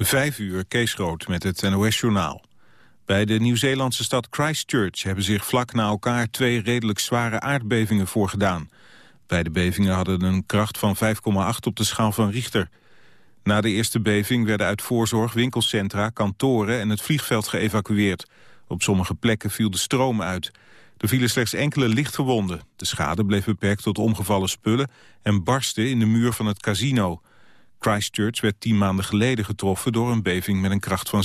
Vijf uur, Kees Rood met het NOS-journaal. Bij de Nieuw-Zeelandse stad Christchurch hebben zich vlak na elkaar twee redelijk zware aardbevingen voorgedaan. Beide bevingen hadden een kracht van 5,8 op de schaal van Richter. Na de eerste beving werden uit voorzorg winkelcentra, kantoren en het vliegveld geëvacueerd. Op sommige plekken viel de stroom uit. Er vielen slechts enkele lichtgewonden. De schade bleef beperkt tot omgevallen spullen en barsten in de muur van het casino. Christchurch werd tien maanden geleden getroffen door een beving met een kracht van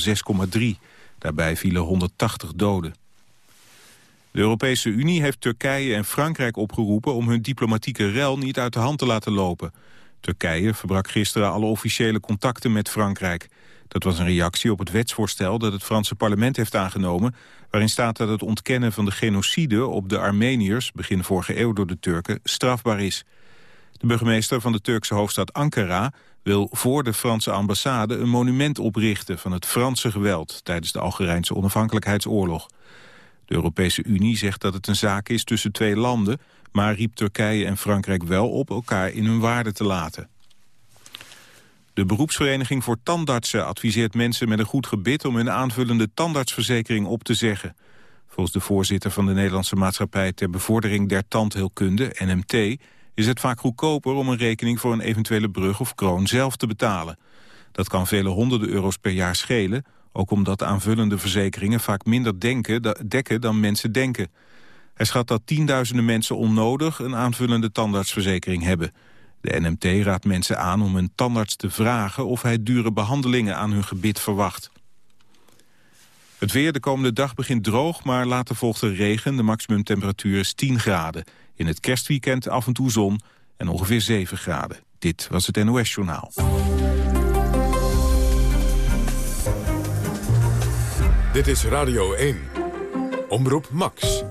6,3. Daarbij vielen 180 doden. De Europese Unie heeft Turkije en Frankrijk opgeroepen om hun diplomatieke rel niet uit de hand te laten lopen. Turkije verbrak gisteren alle officiële contacten met Frankrijk. Dat was een reactie op het wetsvoorstel dat het Franse parlement heeft aangenomen... waarin staat dat het ontkennen van de genocide op de Armeniërs... begin vorige eeuw door de Turken, strafbaar is. De burgemeester van de Turkse hoofdstad Ankara wil voor de Franse ambassade een monument oprichten van het Franse geweld tijdens de Algerijnse onafhankelijkheidsoorlog. De Europese Unie zegt dat het een zaak is tussen twee landen, maar riep Turkije en Frankrijk wel op elkaar in hun waarde te laten. De beroepsvereniging voor tandartsen adviseert mensen met een goed gebit om hun aanvullende tandartsverzekering op te zeggen. Volgens de voorzitter van de Nederlandse Maatschappij ter Bevordering der Tandheelkunde, NMT, is het vaak goedkoper om een rekening voor een eventuele brug of kroon zelf te betalen. Dat kan vele honderden euro's per jaar schelen, ook omdat aanvullende verzekeringen vaak minder denken, dekken dan mensen denken. Hij schat dat tienduizenden mensen onnodig een aanvullende tandartsverzekering hebben. De NMT raadt mensen aan om een tandarts te vragen of hij dure behandelingen aan hun gebit verwacht. Het weer de komende dag begint droog, maar later volgt er regen. De maximumtemperatuur is 10 graden. In het kerstweekend af en toe zon en ongeveer 7 graden. Dit was het NOS Journaal. Dit is Radio 1. Omroep Max.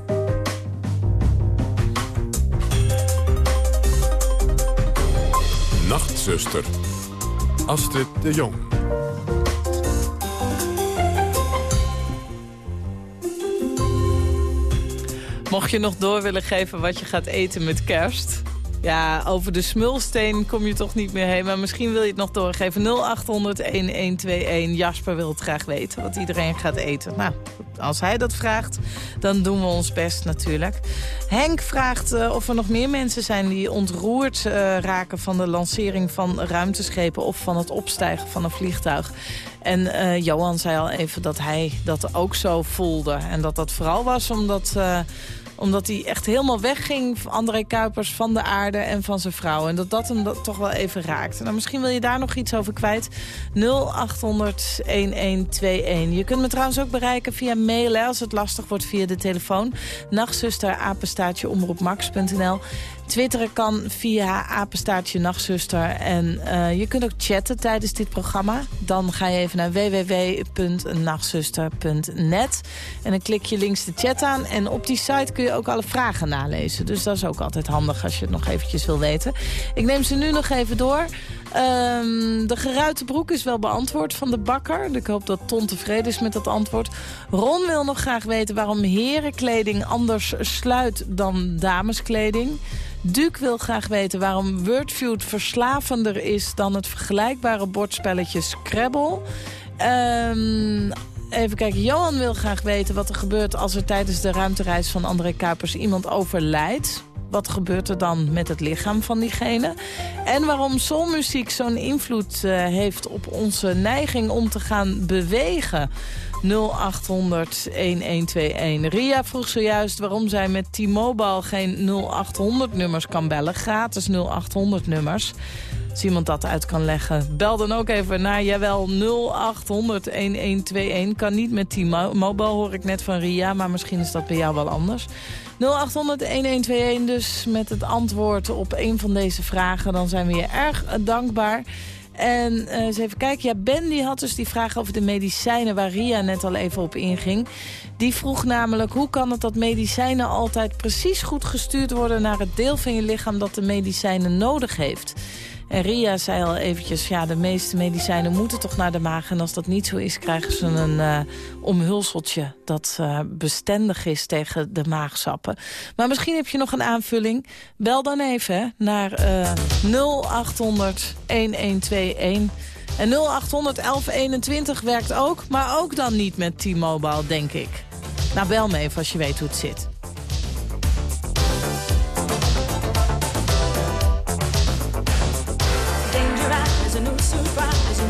Nachtzuster. Astrid de Jong. Mocht je nog door willen geven wat je gaat eten met kerst... Ja, over de smulsteen kom je toch niet meer heen. Maar misschien wil je het nog doorgeven. 0800-1121. Jasper wil het graag weten wat iedereen gaat eten. Nou, als hij dat vraagt, dan doen we ons best natuurlijk. Henk vraagt uh, of er nog meer mensen zijn die ontroerd uh, raken... van de lancering van ruimteschepen of van het opstijgen van een vliegtuig. En uh, Johan zei al even dat hij dat ook zo voelde. En dat dat vooral was omdat omdat hij echt helemaal wegging, André Kuipers, van de aarde en van zijn vrouw. En dat dat hem dat toch wel even raakt. Nou, misschien wil je daar nog iets over kwijt. 0800-1121. Je kunt me trouwens ook bereiken via mail, als het lastig wordt via de telefoon. Nachtzuster, omroepmax.nl. Twitteren kan via apenstaartje nachtzuster. En uh, je kunt ook chatten tijdens dit programma. Dan ga je even naar www.nachtzuster.net. En dan klik je links de chat aan. En op die site kun je ook alle vragen nalezen. Dus dat is ook altijd handig als je het nog eventjes wil weten. Ik neem ze nu nog even door. Um, de geruite broek is wel beantwoord van de bakker. Ik hoop dat Ton tevreden is met dat antwoord. Ron wil nog graag weten waarom herenkleding anders sluit dan dameskleding. Duke wil graag weten waarom Wordfeud verslavender is... dan het vergelijkbare bordspelletje Scrabble. Um, even kijken, Johan wil graag weten wat er gebeurt... als er tijdens de ruimtereis van André Kuipers iemand overlijdt. Wat gebeurt er dan met het lichaam van diegene? En waarom soulmuziek zo'n invloed uh, heeft op onze neiging om te gaan bewegen... 0800 1121. Ria vroeg zojuist waarom zij met T-Mobile geen 0800 nummers kan bellen. Gratis 0800 nummers. Als iemand dat uit kan leggen, bel dan ook even naar jawel 0800 1121. Kan niet met T-Mobile, hoor ik net van Ria, maar misschien is dat bij jou wel anders. 0800 1121 dus met het antwoord op een van deze vragen. Dan zijn we je erg dankbaar. En uh, eens even kijken. Ja, Ben die had dus die vraag over de medicijnen waar Ria net al even op inging. Die vroeg namelijk hoe kan het dat medicijnen altijd precies goed gestuurd worden... naar het deel van je lichaam dat de medicijnen nodig heeft. En Ria zei al eventjes, ja, de meeste medicijnen moeten toch naar de maag. En als dat niet zo is, krijgen ze een uh, omhulseltje dat eh, bestendig is tegen de maagsappen. Maar misschien heb je nog een aanvulling. Bel dan even naar eh, 0800 1121. En 0800 1121 werkt ook, maar ook dan niet met T-Mobile, denk ik. Nou, bel me even als je weet hoe het zit.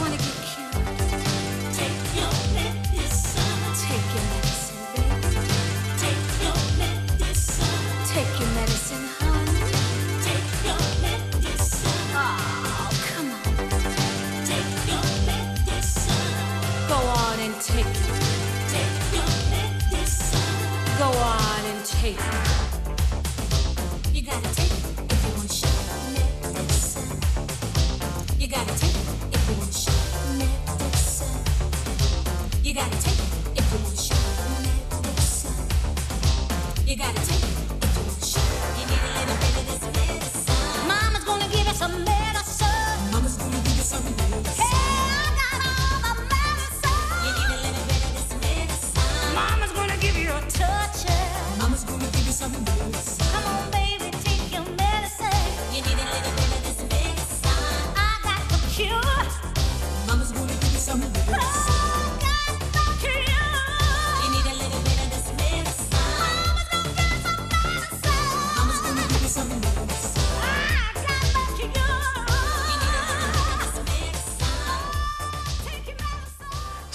wanna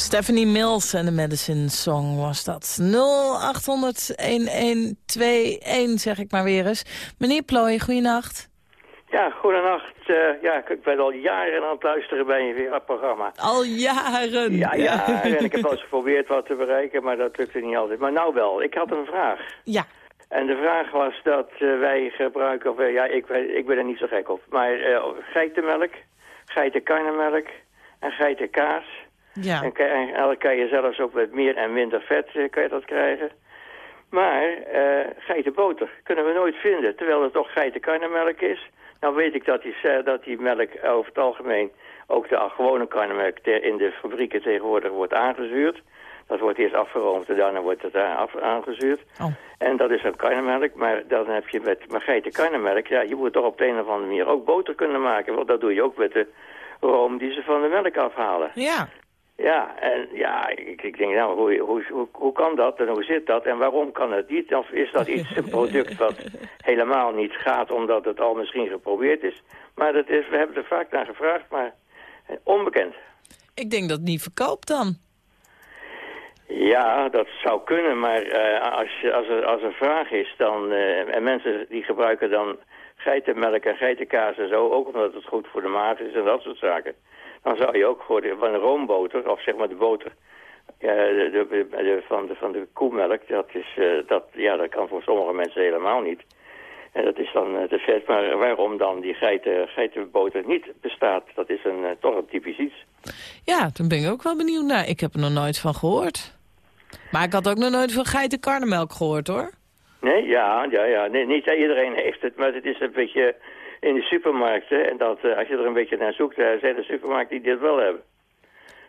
Stephanie Mills en de Medicine Song was dat. 0800-1121 zeg ik maar weer eens. Meneer Plooi, goeienacht. Ja, goedenacht. Uh, ja, ik ben al jaren aan het luisteren bij je programma. Al jaren? Ja, jaren. En ik heb wel eens geprobeerd wat te bereiken, maar dat lukte niet altijd. Maar nou wel, ik had een vraag. Ja. En de vraag was dat eh, wij gebruiken, of eh, ja, ik, ik ben er niet zo gek op, maar geitenmelk, geitenkarnemelk en geitenkaas ja. En, kan, eigenlijk kan je zelfs ook met meer en minder vet eh, kan je dat krijgen. Maar eh, uh, geitenboter kunnen we nooit vinden, terwijl het toch geitenkarnemelk is. Nou weet ik dat die, dat die melk over het algemeen, ook de gewone karnemelk in de fabrieken tegenwoordig wordt aangezuurd. Dat wordt eerst afgeroomd en daarna wordt het eh, af, aangezuurd. Oh. En dat is een karnemelk, maar dan heb je met maar geitenkarnemelk... ja, je moet toch op de een of andere manier ook boter kunnen maken. Want dat doe je ook met de room die ze van de melk afhalen. Ja. Ja, en ja, ik, ik denk, nou, hoe, hoe, hoe, hoe kan dat en hoe zit dat en waarom kan het niet? Of is dat iets, een product wat helemaal niet gaat omdat het al misschien geprobeerd is? Maar dat is, we hebben er vaak naar gevraagd, maar onbekend. Ik denk dat het niet verkoopt dan. Ja, dat zou kunnen, maar eh, als, je, als, er, als er vraag is, dan, eh, en mensen die gebruiken dan geitenmelk en geitenkaas en zo, ook omdat het goed voor de maag is en dat soort zaken, dan zou je ook voor de, van de roomboter, of zeg maar de boter ja, de, de- de- van, de, van de koemelk, dat, is, eh, dat, ja, dat kan voor sommige mensen helemaal niet. En dat is dan eh, te vet, maar waarom dan die geiten, geitenboter niet bestaat, dat is een, eh, toch een typisch iets. Ja, toen ben ik ook wel benieuwd naar. Ik heb er nog nooit van gehoord. Maar ik had ook nog nooit van geitenkarnemelk gehoord, hoor. Nee, ja, ja, ja. Nee, niet iedereen heeft het, maar het is een beetje in de supermarkten. En dat, eh, als je er een beetje naar zoekt, eh, zijn er supermarkten die dit wel hebben.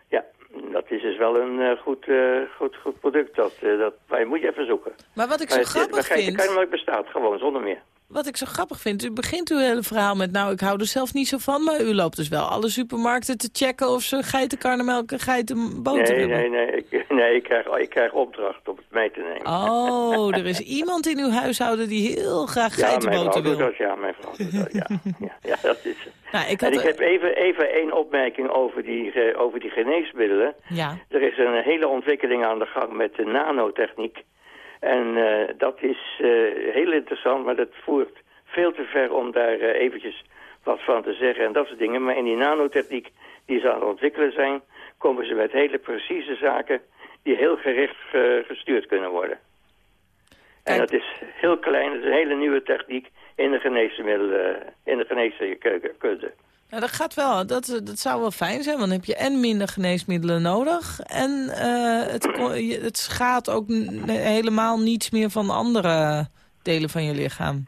Ja, dat is dus wel een eh, goed, eh, goed, goed product. Dat, dat, maar je moet je even zoeken. Maar wat ik zo Maar het- grappig vind... geitenkarnemelk bestaat gewoon, zonder meer. Wat ik zo grappig vind, u begint uw hele verhaal met... nou, ik hou er zelf niet zo van, maar u loopt dus wel alle supermarkten te checken... of ze geitenkarnemelk en geitenboter Nee, hebben. nee, nee. Ik, nee ik, krijg, ik krijg opdracht om het mee te nemen. Oh, er is iemand in uw huishouden die heel graag ja, mijn vrouw geitenboter wil. dat. Ja, mijn vrouw doet dat. Ja, ja, ja dat is. Nou, ik En had, ik heb even, even één opmerking over die, over die geneesmiddelen. Ja, Er is een hele ontwikkeling aan de gang met de nanotechniek. En eh, dat is eh, heel interessant, maar dat voert veel te ver om daar eh, eventjes wat van te zeggen en dat soort dingen. Maar in die nanotechniek die ze aan het ontwikkelen zijn, komen ze met hele precieze zaken die heel gericht gestuurd kunnen worden. En dat is heel klein, het is een hele nieuwe techniek in de geneesmiddelen, in de geneeskunde. Nou, dat gaat wel. Dat, dat zou wel fijn zijn, want dan heb je en minder geneesmiddelen nodig... en eh, het, het schaadt ook helemaal niets meer van andere delen van je lichaam.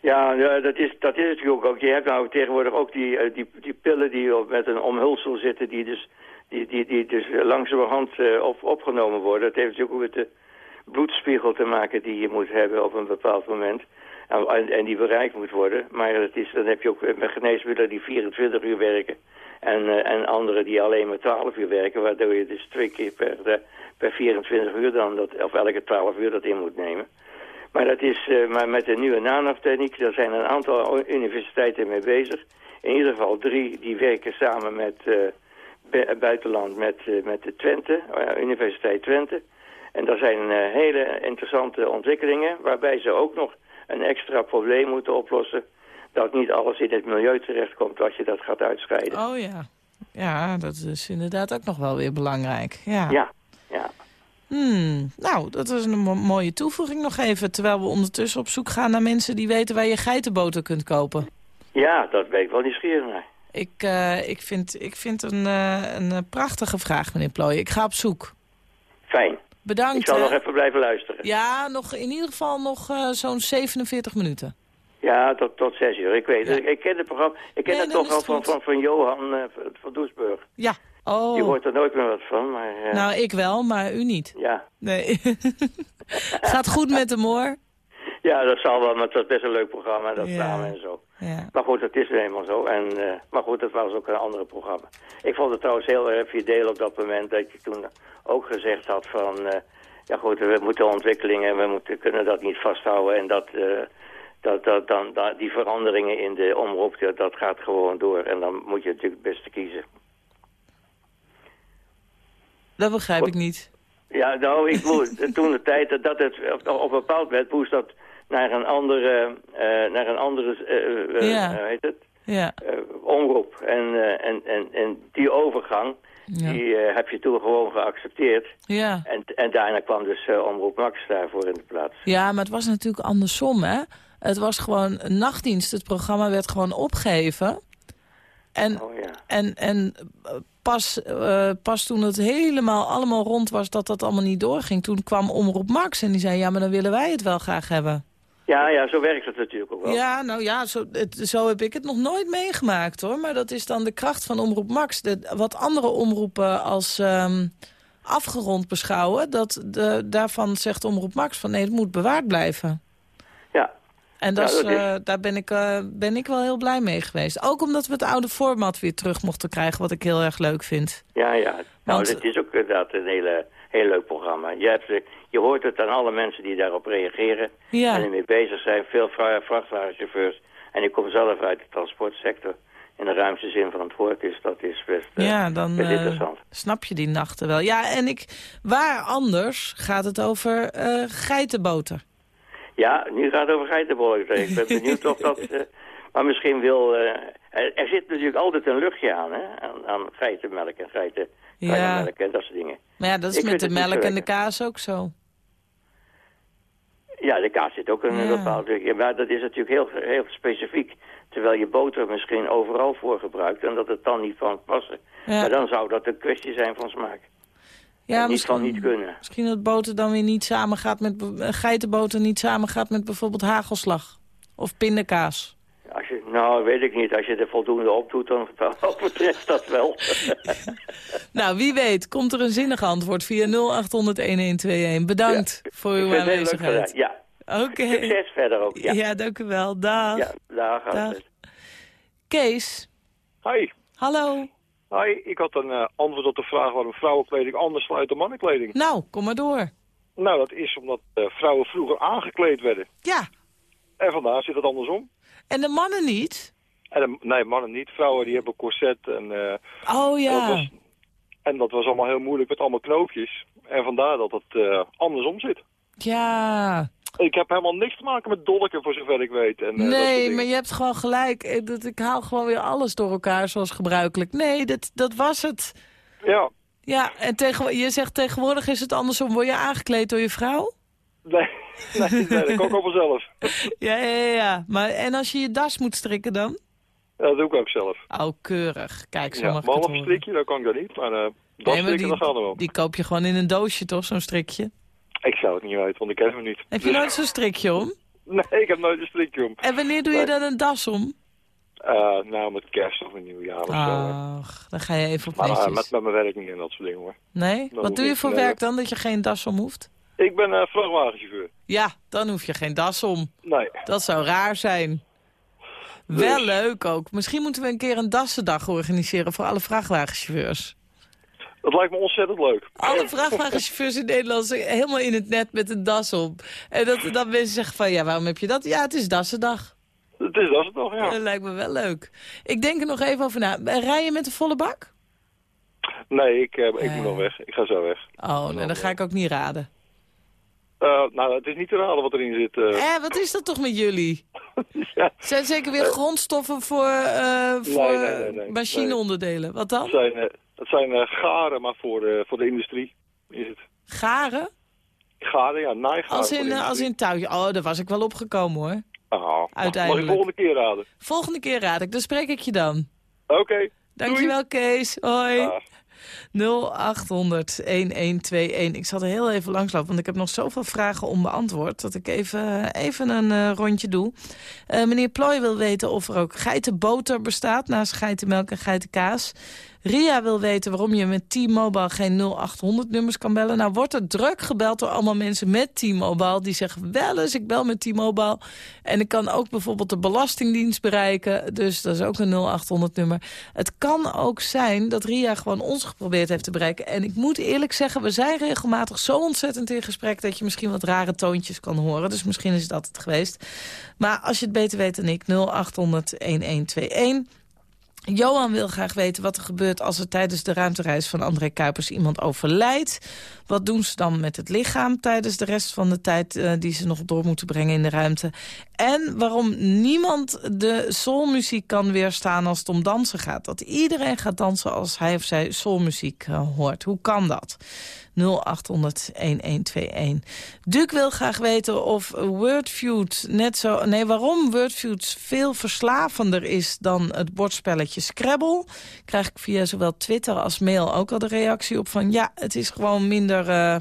Ja, ja, dat is, dat is natuurlijk ook. Je hebt nou tegenwoordig ook die, eh, die, die pillen die met een omhulsel zitten... die dus, die, die, die dus langzamerhand eh, op, opgenomen worden. Dat heeft natuurlijk ook met de bloedspiegel te maken die je moet hebben op een bepaald moment. En, en, en die bereikt moet worden. Maar dat is, dan heb je ook met geneesmiddelen die 24 uur werken. En, eh, en andere die alleen maar 12 uur werken. Waardoor je dus twee keer per, eh, per 24 uur dan, dat, of elke 12 uur dat in moet nemen. Maar, dat is, eh, maar met de nieuwe nanotechniek, daar zijn een aantal universiteiten mee bezig. In ieder geval drie die werken samen met eh, bu- buitenland, met, eh, met de Twente, eh, Universiteit Twente. En daar zijn eh, hele interessante ontwikkelingen, waarbij ze ook nog een extra probleem moeten oplossen. Dat niet alles in het milieu terechtkomt als je dat gaat uitscheiden. Oh ja. Ja, dat is inderdaad ook nog wel weer belangrijk. Ja. Ja, ja. Hmm, nou, dat is een mo- mooie toevoeging nog even. Terwijl we ondertussen op zoek gaan naar mensen die weten waar je geitenboter kunt kopen. ja, dat ben ik wel nieuwsgierig naar. Ik, eh, ik vind, ik vind een, eh, een prachtige vraag, meneer Plooy. Ik ga op zoek. Fijn. Bedankt. Ik zal hè. nog even blijven luisteren. Ja, nog, in ieder geval nog eh, zo'n 47 minuten. Ja, tot, tot zes uur. Ik weet Ja. het. Ik ken het programma. Ik ken Nee, toch al van, van, van Johan eh, van- Doesburg. Ja. Je Oh, hoort er nooit meer wat van, maar eh, nou ik wel, maar u niet. ja. Nee. Gaat goed met hem hoor. Ja, dat zal wel, maar het was best een leuk programma, dat Ja. samen en zo. Ja. Maar goed, het is nu eenmaal zo. En, eh, maar goed, dat was ook een ander programma. Ik vond het trouwens heel erg fideel op dat moment dat je toen ook gezegd had van... eh, ja goed, we moeten ontwikkelingen, we moeten, kunnen dat niet vasthouden. En dat, eh, dat, dat, dan, dat, die veranderingen in de omroep, dat, dat gaat gewoon door. En dan moet je natuurlijk het beste kiezen. Dat begrijp ik niet. Ja, nou, ik moet toen de tijd dat- dat het op, op een bepaald moment moest dat naar een andere, eh, naar een andere, eh, eh, Ja. heet het, Ja. omroep. En, en, en, en die overgang, Ja. die heb je toen gewoon geaccepteerd. Ja. En, en daarna kwam dus omroep Max daarvoor in de plaats. ja, maar het was natuurlijk andersom, hè. Het was gewoon een nachtdienst. Het programma werd gewoon opgegeven. En, Oh ja. en, en pas, pas toen het helemaal allemaal rond was dat dat allemaal niet doorging... toen kwam Omroep Max en die zei... ja, maar dan willen wij het wel graag hebben. Ja, ja, zo werkt het natuurlijk ook wel. Ja, nou ja, zo, het, zo heb ik het nog nooit meegemaakt, hoor. Maar dat is dan de kracht van Omroep Max. De, wat andere omroepen als ehm, afgerond beschouwen... Dat de, daarvan zegt Omroep Max van nee, het moet bewaard blijven. Ja, En dat Ja, is, dat is- eh, daar ben ik, eh, ben ik wel heel blij mee geweest. Ook omdat we het oude format weer terug mochten krijgen, wat ik heel erg leuk vind. ja, ja. Nou, het is ook inderdaad een hele, heel leuk programma. Je, hebt, eh, je hoort het aan alle mensen die daarop reageren Ja. en ermee bezig zijn. Veel vra- vrachtwagenchauffeurs. En ik kom zelf uit de transportsector. In de ruimste zin van het woord is dat is best, eh, Ja, dan best eh, interessant. snap je die nachten wel. Ja, en ik, waar anders gaat het over eh, geitenboter? Ja, nu gaat het over geitenbollen. Ik ben benieuwd of dat... maar misschien wil... er zit natuurlijk altijd een luchtje aan, hè? Aan, aan geitenmelk en geiten, Ja. en dat soort dingen. Maar ja, dat is Ik met de melk en de kaas ook zo. Ja, de kaas zit ook in een Ja. bepaalde... Maar dat is natuurlijk heel, heel specifiek. Terwijl je boter misschien overal voor gebruikt en dat het dan niet van passen. Ja. Maar dan zou dat een kwestie zijn van smaak. Ja, niet van niet kunnen. Misschien dat boter dan weer niet samengaat met... eh, geitenboter niet samengaat met bijvoorbeeld hagelslag. Of pindakaas. Nou, weet ik niet. Als je er voldoende op doet, dan, overtreft dat wel. Nou, wie weet, komt er een zinnig antwoord via 0800-1121. Bedankt voor uw aanwezigheid. Ja, Oké. succes verder ook. Ja, Ja. dank u wel. Dag. ja daar gaat Dag. het. Kees, Hi. hallo. Hi, ik had een eh, antwoord op de vraag waarom vrouwenkleding anders sluit dan mannenkleding. Nou, kom maar door. Nou, dat is omdat eh, vrouwen vroeger aangekleed werden. Ja, En vandaag zit het andersom. En de mannen niet? En, de- nee, mannen niet. Vrouwen die hebben corset en, eh, Oh dat ja. was, en dat was allemaal heel moeilijk met allemaal knoopjes. En vandaar dat het eh, andersom zit. Ja. Ik heb helemaal niks te maken met dolken voor zover ik weet. En, eh, Nee, maar je hebt gewoon gelijk. Dat, ik haal gewoon weer alles door elkaar zoals gebruikelijk. Nee, dat, dat was het. Ja, Ja, en tegen, je zegt tegenwoordig is het andersom. Word je aangekleed door je vrouw? Nee, nee, nee dat kan ik ook wel zelf. Ja, ja, ja. Maar, en als je je das moet strikken dan? Ja, dat doe ik ook zelf. Oh, keurig. Kijk, zo Ja, mag ik het horen. strikje, dat kan ik dan niet. Maar eh dat Nee, maar strikken, die, dat gaat er wel. die koop je gewoon in een doosje, toch? Zo'n strikje. Ik zou het niet weten, want ik ken hem niet. Heb je Dus- nooit zo'n strikje om? Nee, ik heb nooit een strikje om. En wanneer doe je dan een das om? Eh, nou, met kerst of een nieuwjaar of zo. dan ga je even op Maar eh, met, met mijn werk niet en dat soort dingen hoor. Nee? Wat doe je voor werk dan, dat je geen das om hoeft? Ik ben eh vrachtwagenchauffeur. Ja, dan hoef je geen das om. Nee. Dat zou raar zijn. Dus- Wel leuk ook. Misschien moeten we een keer een dassendag organiseren voor alle vrachtwagenchauffeurs. Dat lijkt me ontzettend leuk. Alle vrachtwagenchauffeurs in Nederland zijn helemaal in het net met een das op. En dat dan mensen zeggen van, ja, waarom heb je dat? Ja, het is dassendag. Het is toch, ja. Dat lijkt me wel leuk. Ik denk er nog even over na. Rij je met een volle bak? Nee, ik, eh, ik moet nog weg. Ik ga zo weg. Oh, nou, dan ga ik ook niet raden. Eh, nou, het is niet te raden wat erin zit. eh. Eh, wat is dat toch met jullie? ja, Zijn zeker weer grondstoffen voor, eh, voor nee, nee, nee. machineonderdelen? Wat het dan? zijn, eh, het zijn eh, garen, maar voor, eh, voor de industrie is het. Garen? Garen, ja, naaigaren Als in, eh, als in touwtje. Oh, daar was ik wel opgekomen hoor. Ah, mag- uiteindelijk. Mag ik volgende keer raden? Volgende keer raad ik, dan spreek ik je dan. Oké. Dankjewel Kees. Hoi. 0800 1121. Ik zal er heel even langslopen, want ik heb nog zoveel vragen onbeantwoord... dat ik even, even een eh, rondje doe. Eh, meneer Plooi wil weten of er ook geitenboter bestaat... naast geitenmelk en geitenkaas. Ria wil weten waarom je met T-Mobile geen 0800-nummers kan bellen. Nou wordt er druk gebeld door allemaal mensen met T-Mobile... die zeggen wel eens, ik bel met T-Mobile... en ik kan ook bijvoorbeeld de Belastingdienst bereiken. Dus dat is ook een 0800-nummer. Het kan ook zijn dat Ria gewoon ons geprobeerd heeft te bereiken. En ik moet eerlijk zeggen, we zijn regelmatig zo ontzettend in gesprek... dat je misschien wat rare toontjes kan horen. Dus misschien is dat het geweest. Maar als je het beter weet dan ik, 0800-1121... Johan wil graag weten wat er gebeurt als er tijdens de ruimtereis van André Kuipers iemand overlijdt. Wat doen ze dan met het lichaam tijdens de rest van de tijd eh, die ze nog door moeten brengen in de ruimte? En waarom niemand de soulmuziek kan weerstaan als het om dansen gaat. Dat iedereen gaat dansen als hij of zij soulmuziek eh, hoort. Hoe kan dat? 0800-1121. Duke wil graag weten of Wordfeud net zo... Nee, waarom Wordfeud veel verslavender is dan het bordspelletje Scrabble. Krijg ik via zowel Twitter als mail ook al de reactie op van... ja, het is gewoon minder... eh,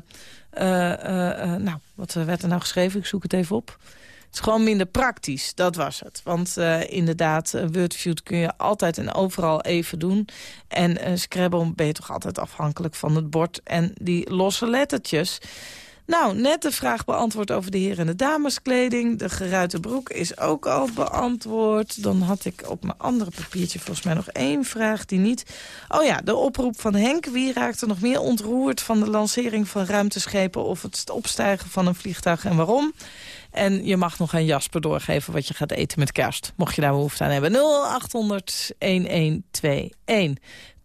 eh, eh, nou, wat werd er nou geschreven? Ik zoek het even op. Het is gewoon minder praktisch, dat was het. Want eh, inderdaad, uh, Wordfeud kun je altijd en overal even doen. En uh, Scrabble ben je toch altijd afhankelijk van het bord en die losse lettertjes. Nou, net de vraag beantwoord over de heren- en de dameskleding. De geruite broek is ook al beantwoord. Dan had ik op mijn andere papiertje volgens mij nog één vraag die niet... Oh ja, de oproep van Henk. Wie raakte nog meer ontroerd van de lancering van ruimteschepen... of het opstijgen van een vliegtuig en waarom? En je mag nog aan Jasper doorgeven wat je gaat eten met kerst. Mocht je daar behoefte aan hebben. 0800-1121.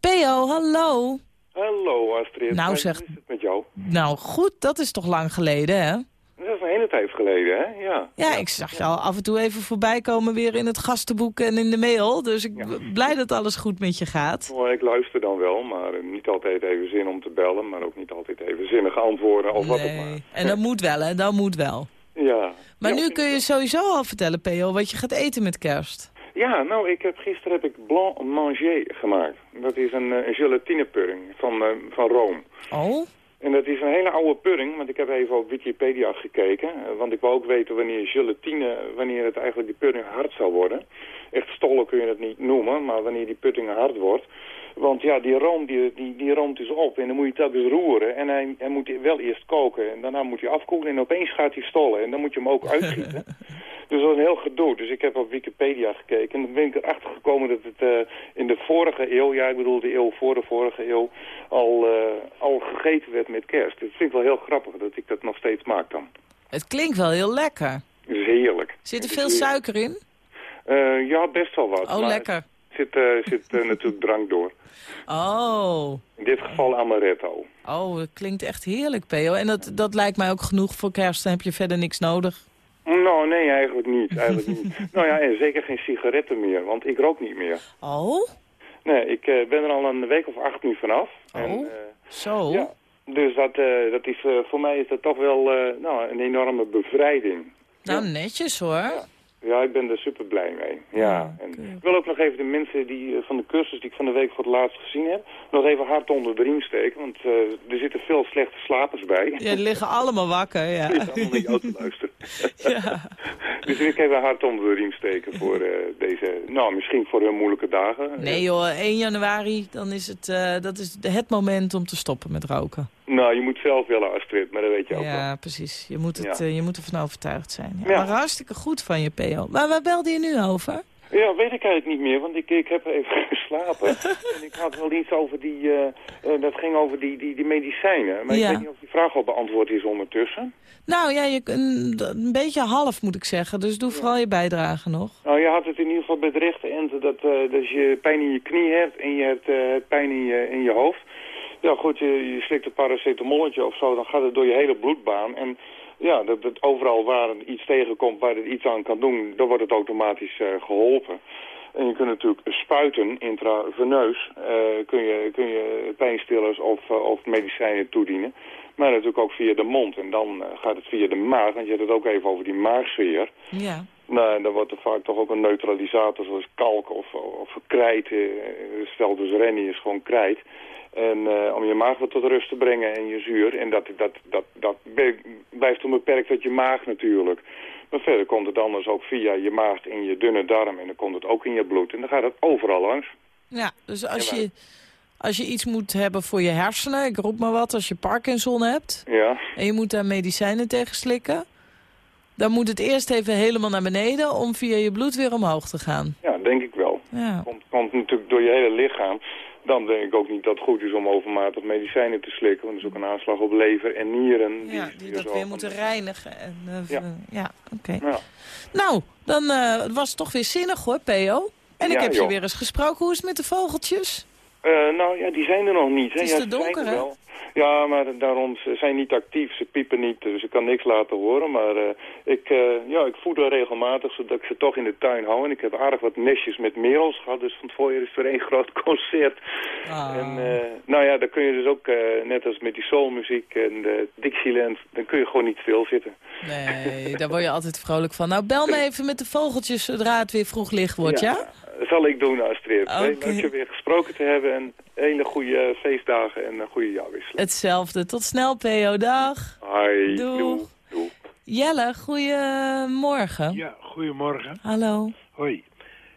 P.O., hallo. Hallo Astrid. Nou, Hoe zeg- is het met jou? Nou goed, dat is toch lang geleden, hè? Dat is een hele tijd geleden, hè? Ja. Ja, ik zag je al af en toe even voorbij komen weer in het gastenboek en in de mail. Dus ik ben blij dat alles goed met je gaat. Oh, ik luister dan wel, maar eh, niet altijd even zin om te bellen, maar ook niet altijd even zinnige antwoorden of wat ook maar. En dat moet wel, hè? Dat moet wel. Ja. Maar Ja, nu kun je sowieso al vertellen, P.O., wat je gaat eten met kerst. Ja, nou, ik heb, gisteren heb ik blanc manger gemaakt. Dat is een, eh, een gelatinepudding van, eh, van Rome. Oh? En dat is een hele oude pudding, want ik heb even op Wikipedia gekeken. eh, Want ik wou ook weten wanneer gelatine, wanneer het eigenlijk die pudding hard zou worden. Echt stollen kun je het niet noemen, maar wanneer die pudding hard wordt. Want ja, die room die, die, die roomt dus op en dan moet je telkens roeren. En hij, hij moet wel eerst koken en daarna moet hij afkoelen en opeens gaat hij stollen. En dan moet je hem ook uitgieten. Dus dat was een heel gedoe. Dus ik heb op Wikipedia gekeken en dan ben ik erachter gekomen dat het eh, in de vorige eeuw, ja ik bedoel de eeuw voor de vorige eeuw, al, eh, al gegeten werd met kerst. Dat vind ik wel heel grappig dat ik dat nog steeds maak dan. Het klinkt wel heel lekker. Is heerlijk. Zit er veel suiker in? Eh, ja, best wel wat. Oh, lekker. Zit, eh, zit eh, natuurlijk drank door. Oh. In dit geval amaretto. Oh, het klinkt echt heerlijk, P.O. En dat, dat lijkt mij ook genoeg voor kerst. Dan heb je verder niks nodig. Nou, nee, eigenlijk niet. Eigenlijk niet. nou ja, en zeker geen sigaretten meer, want ik rook niet meer. Oh? Nee, ik eh, ben er al een week of acht nu vanaf. En, Oh. Zo? ja, dus dat, dat is, voor mij is dat toch wel nou, een enorme bevrijding. Nou, netjes hoor. Ja, ik ben er super blij mee. Ja. En ik wil ook nog even de mensen die, eh, van de cursus die ik van de week voor het laatst gezien heb, nog even hard onder de riem steken. Want eh, er zitten veel slechte slapers bij. Ja, die liggen allemaal wakker, ja. Die allemaal naar jou te luisteren. ja. Dus ik even hard onder de riem steken voor eh, deze, nou misschien voor hun moeilijke dagen. Nee joh, 1 januari, dan is het, dat is het moment om te stoppen met roken. Nou, je moet zelf willen, Astrid, maar dat weet je ook wel. Ja, precies. Je moet, het, Ja. eh, je moet ervan overtuigd zijn. Ja. Ja. Maar hartstikke goed van je, P.O. Maar waar belde je nu over? Ja, weet ik eigenlijk niet meer, want ik, ik heb even geslapen. en ik had wel iets over die, eh, eh, dat ging over die, die, die medicijnen. Maar Ja. ik weet niet of die vraag al beantwoord is ondertussen. Nou ja, je, een, een beetje half moet ik zeggen. Dus doe vooral je bijdrage nog. Nou, je had het in ieder geval rechte end dat, eh, dat je pijn in je knie hebt en je hebt pijn in je, in je hoofd. Ja goed, je, je slikt een paracetamolletje of zo, dan gaat het door je hele bloedbaan. En ja, dat, overal waar er iets tegenkomt waar het iets aan kan doen, dan wordt het automatisch eh, geholpen. En je kunt natuurlijk spuiten, intraveneus, eh, kun, je, kun je pijnstillers of, eh, of medicijnen toedienen. Maar natuurlijk ook via de mond. En dan gaat het via de maag, want je had het ook even over die maagsfeer. Ja. Nou, en dan wordt er vaak toch ook een neutralisator zoals kalk of, of krijt. eh, Stel dus rennie is gewoon krijt. En eh, om je maag wat tot rust te brengen en je zuur. En dat, dat, dat, dat blijft onbeperkt uit je maag natuurlijk. Maar verder komt het anders ook via je maag in je dunne darm. En dan komt het ook in je bloed. En dan gaat het overal langs. Ja, dus als je, als je iets moet hebben voor je hersenen, ik roep maar wat, als je Parkinson hebt... Ja, en je moet daar medicijnen tegen slikken... dan moet het eerst even helemaal naar beneden om via je bloed weer omhoog te gaan. ja denk ik wel. Ja, Komt, komt natuurlijk door je hele lichaam. Dan denk ik ook niet dat het goed is om overmatig medicijnen te slikken. Want er is ook een aanslag op lever en nieren. ja die die er dat weer moeten reinigen. En, eh, Ja. ja oké. Ja. Nou, dan eh, was het toch weer zinnig hoor, P.O. En ik Ja, heb je weer eens gesproken. Hoe is het met de vogeltjes? Eh, nou ja, die zijn er nog niet. Hè. Het is ja, te donker, er hè? wel. Ja, maar daarom, ze zijn niet actief, ze piepen niet, dus ik kan niks laten horen. Maar eh, ik, eh, ja, ik voeder regelmatig, zodat ik ze toch in de tuin hou. En ik heb aardig wat nestjes met merels gehad, dus van het voorjaar is er één groot concert. Ah. En eh, nou ja, dan kun je dus ook, net als met die soulmuziek en de Dixieland, dan kun je gewoon niet stilzitten. Nee, daar word je altijd vrolijk van. Nou, bel me even met de vogeltjes zodra het weer vroeg licht wordt, ja? Dat zal ik doen, Astrid. Leuk je weer gesproken te hebben en hele goede feestdagen en een goede jaarwisseling. Hetzelfde. Tot snel, P.O. Dag. Hoi. Doeg. Jelle, goedemorgen. Ja, goedemorgen. Hallo. Hoi.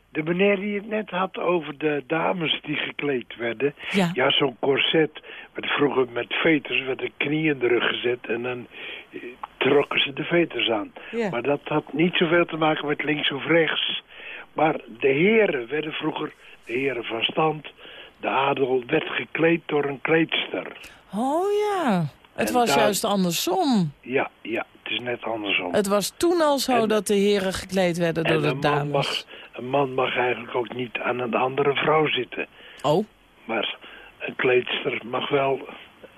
de meneer die het net had over de dames die gekleed werden. Ja. Ja, zo'n corset. Werd vroeger met veters, werd de knie in de rug gezet en dan eh, trokken ze de veters aan. Ja. Maar dat had niet zoveel te maken met links of rechts. Maar de heren werden vroeger, de heren van stand, de adel werd gekleed door een kleedster. Oh ja. Het En was daar- juist andersom. Ja, ja, het is net andersom. Het was toen al zo En- dat de heren gekleed werden door de dames. mag, een man mag eigenlijk ook niet aan een andere vrouw zitten. Oh, Maar een kleedster mag wel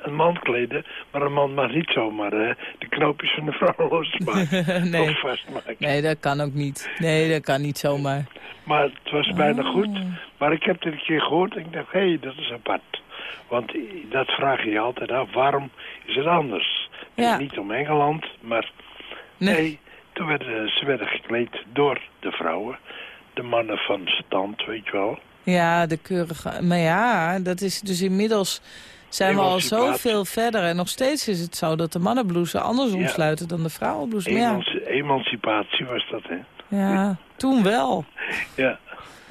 een man kleden, maar een man mag niet zomaar de knoopjes van de vrouw losmaken. nee. Of vastmaken. Nee, dat kan ook niet. Nee, dat kan niet zomaar. Maar het was bijna Oh. goed. Maar ik heb het een keer gehoord en ik dacht, hé, hey, dat is apart. Want dat vraag je je altijd af, waarom is het anders? Ja. Niet om Engeland, maar Nee. nee, toen werden, ze werden gekleed door de vrouwen. De mannen van stand, weet je wel. Ja, de keurige... Maar ja, dat is dus inmiddels... Zijn we al zoveel verder. En nog steeds is het zo dat de mannenblousen anders Ja. omsluiten dan de vrouwenblousen. Maar ja, Emanci- emancipatie was dat, hè? ja, toen wel. Ja,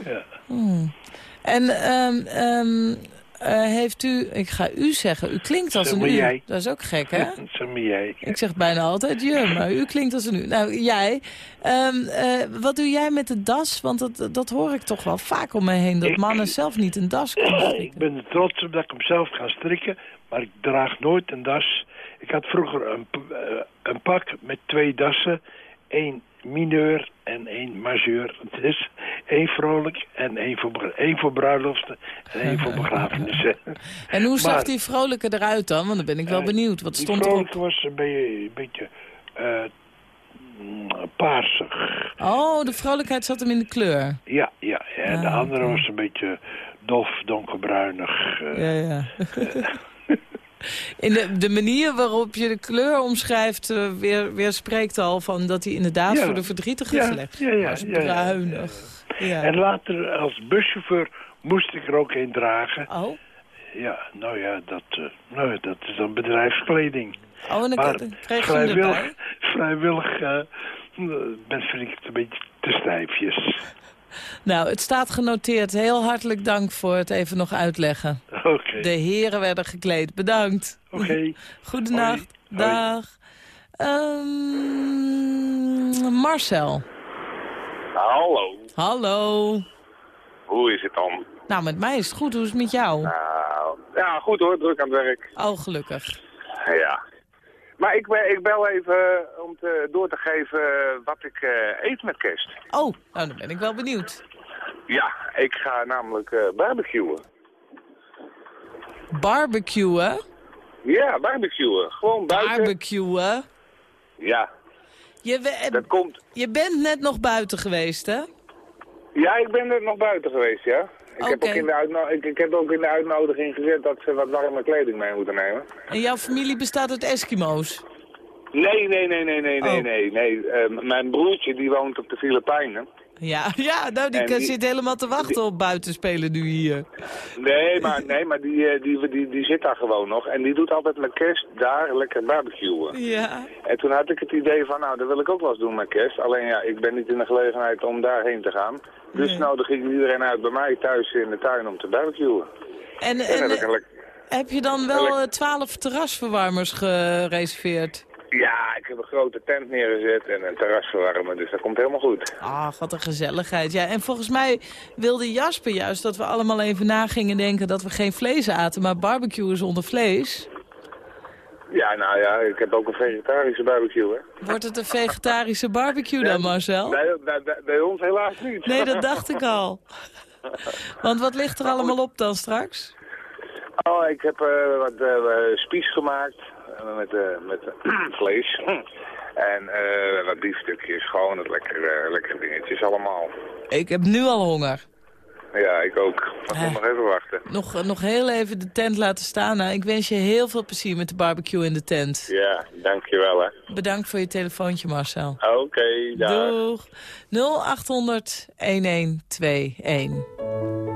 ja. Hmm. En ehm, ehm, eh, heeft u... Ik ga u zeggen. U klinkt als een u. jij. Dat is ook gek, hè? Zeg maar jij. Ik zeg bijna altijd je, maar u klinkt als een u. Nou, jij. Ehm, eh, wat doe jij met de das? Want dat, dat hoor ik toch wel vaak om me heen. Dat Ik- mannen zelf niet een das kunnen Ik strikken. ben er trots op dat ik hem zelf ga strikken, maar ik draag nooit een das. Ik had vroeger een, eh, een pak met twee dassen, één mineur en één majeur. Het is één vrolijk en één voor, één voor bruiloften en één voor begrafenissen. En hoe zag Maar- die vrolijke eruit dan? Want dan ben ik wel Eh, benieuwd. Wat Die stond erop? vrolijke was een beetje, een beetje eh, mm, paarsig. Oh, de vrolijkheid zat hem in de kleur. Ja, ja. ja. En de Ah, andere was een beetje dof, donkerbruinig. eh, Ja, ja. In de, de manier waarop je de kleur omschrijft, eh, weer, weer spreekt al van dat hij inderdaad Ja. voor de verdrietige Ja, gelegd ja, ja, was. Bruinig. Ja. En later als buschauffeur moest ik er ook een dragen. Oh, Ja, nou ja, dat, eh, nou, dat is dan bedrijfskleding. oh en dan, Maar kreeg je hem vrijwillig, erbij. vrijwillig eh, ben, vind ik het een beetje te stijfjes. Nou, het staat genoteerd. Heel hartelijk dank voor het even nog uitleggen. Oké, De heren werden gekleed. Bedankt. oké. Goedenacht. Hoi. Hoi. Dag. Ehm, Marcel. Hallo, Hallo. hoe is het dan? Nou, met mij is het goed. Hoe is het met jou? Nou, ja, goed hoor, druk aan het werk. Oh, gelukkig. Ja. Maar ik, ik bel even om te, door te geven wat ik eh, eet met kerst. Oh, nou, dan ben ik wel benieuwd. Ja, ik ga namelijk eh barbecuen. Barbecuen? Ja, barbecuen. Gewoon buiten. Barbecuen? Ja, Je, we- dat komt. je bent net nog buiten geweest, hè? Ja, ik ben er nog buiten geweest, ja. Ik, heb ook in de uitno- ik, ik heb ook in de uitnodiging gezet dat ze wat warme kleding mee moeten nemen. En jouw familie bestaat uit Eskimo's? Nee, nee, nee, nee, nee, nee, Oh. nee. nee. Eh, mijn broertje die woont op de Filipijnen. Ja, ja nou, die, zit helemaal te wachten op buitenspelen nu hier. Nee, maar, nee, maar die, eh, die, die, die zit daar gewoon nog. En die doet altijd met kerst daar lekker barbecuen. Ja. En toen had ik het idee van, nou, dat wil ik ook wel eens doen met kerst. Alleen ja, ik ben niet in de gelegenheid om daarheen te gaan. Dus Nee. nodig ik iedereen uit bij mij thuis in de tuin om te barbecuen. En, En dan en heb ik een lek- heb je dan wel eh, twaalf terrasverwarmers gereserveerd? Ja, ik heb een grote tent neergezet en een terras verwarmen, dus dat komt helemaal goed. Ah, wat een gezelligheid. Ja, en volgens mij wilde Jasper juist dat we allemaal even na gingen denken dat we geen vlees aten, maar barbecue zonder vlees. Ja, nou ja, ik heb ook een vegetarische barbecue, hè. Wordt het een vegetarische barbecue dan, Marcel? Bij, bij, bij- bij ons helaas niet. Nee, dat dacht ik al. Want wat ligt er allemaal op dan straks? Oh, ik heb eh, wat eh, spies gemaakt eh, met, eh, met eh, vlees. En eh, wat biefstukjes, gewoon het lekkere, lekkere dingetjes allemaal. Ik heb nu al honger. Ja, ik ook. Maar ik moet nog even wachten. Nog, nog heel even de tent laten staan. Nou, ik wens je heel veel plezier met de barbecue in de tent. Ja, dankjewel hè. Bedankt voor je telefoontje, Marcel. Oké, dag. Doeg. 0800 1121.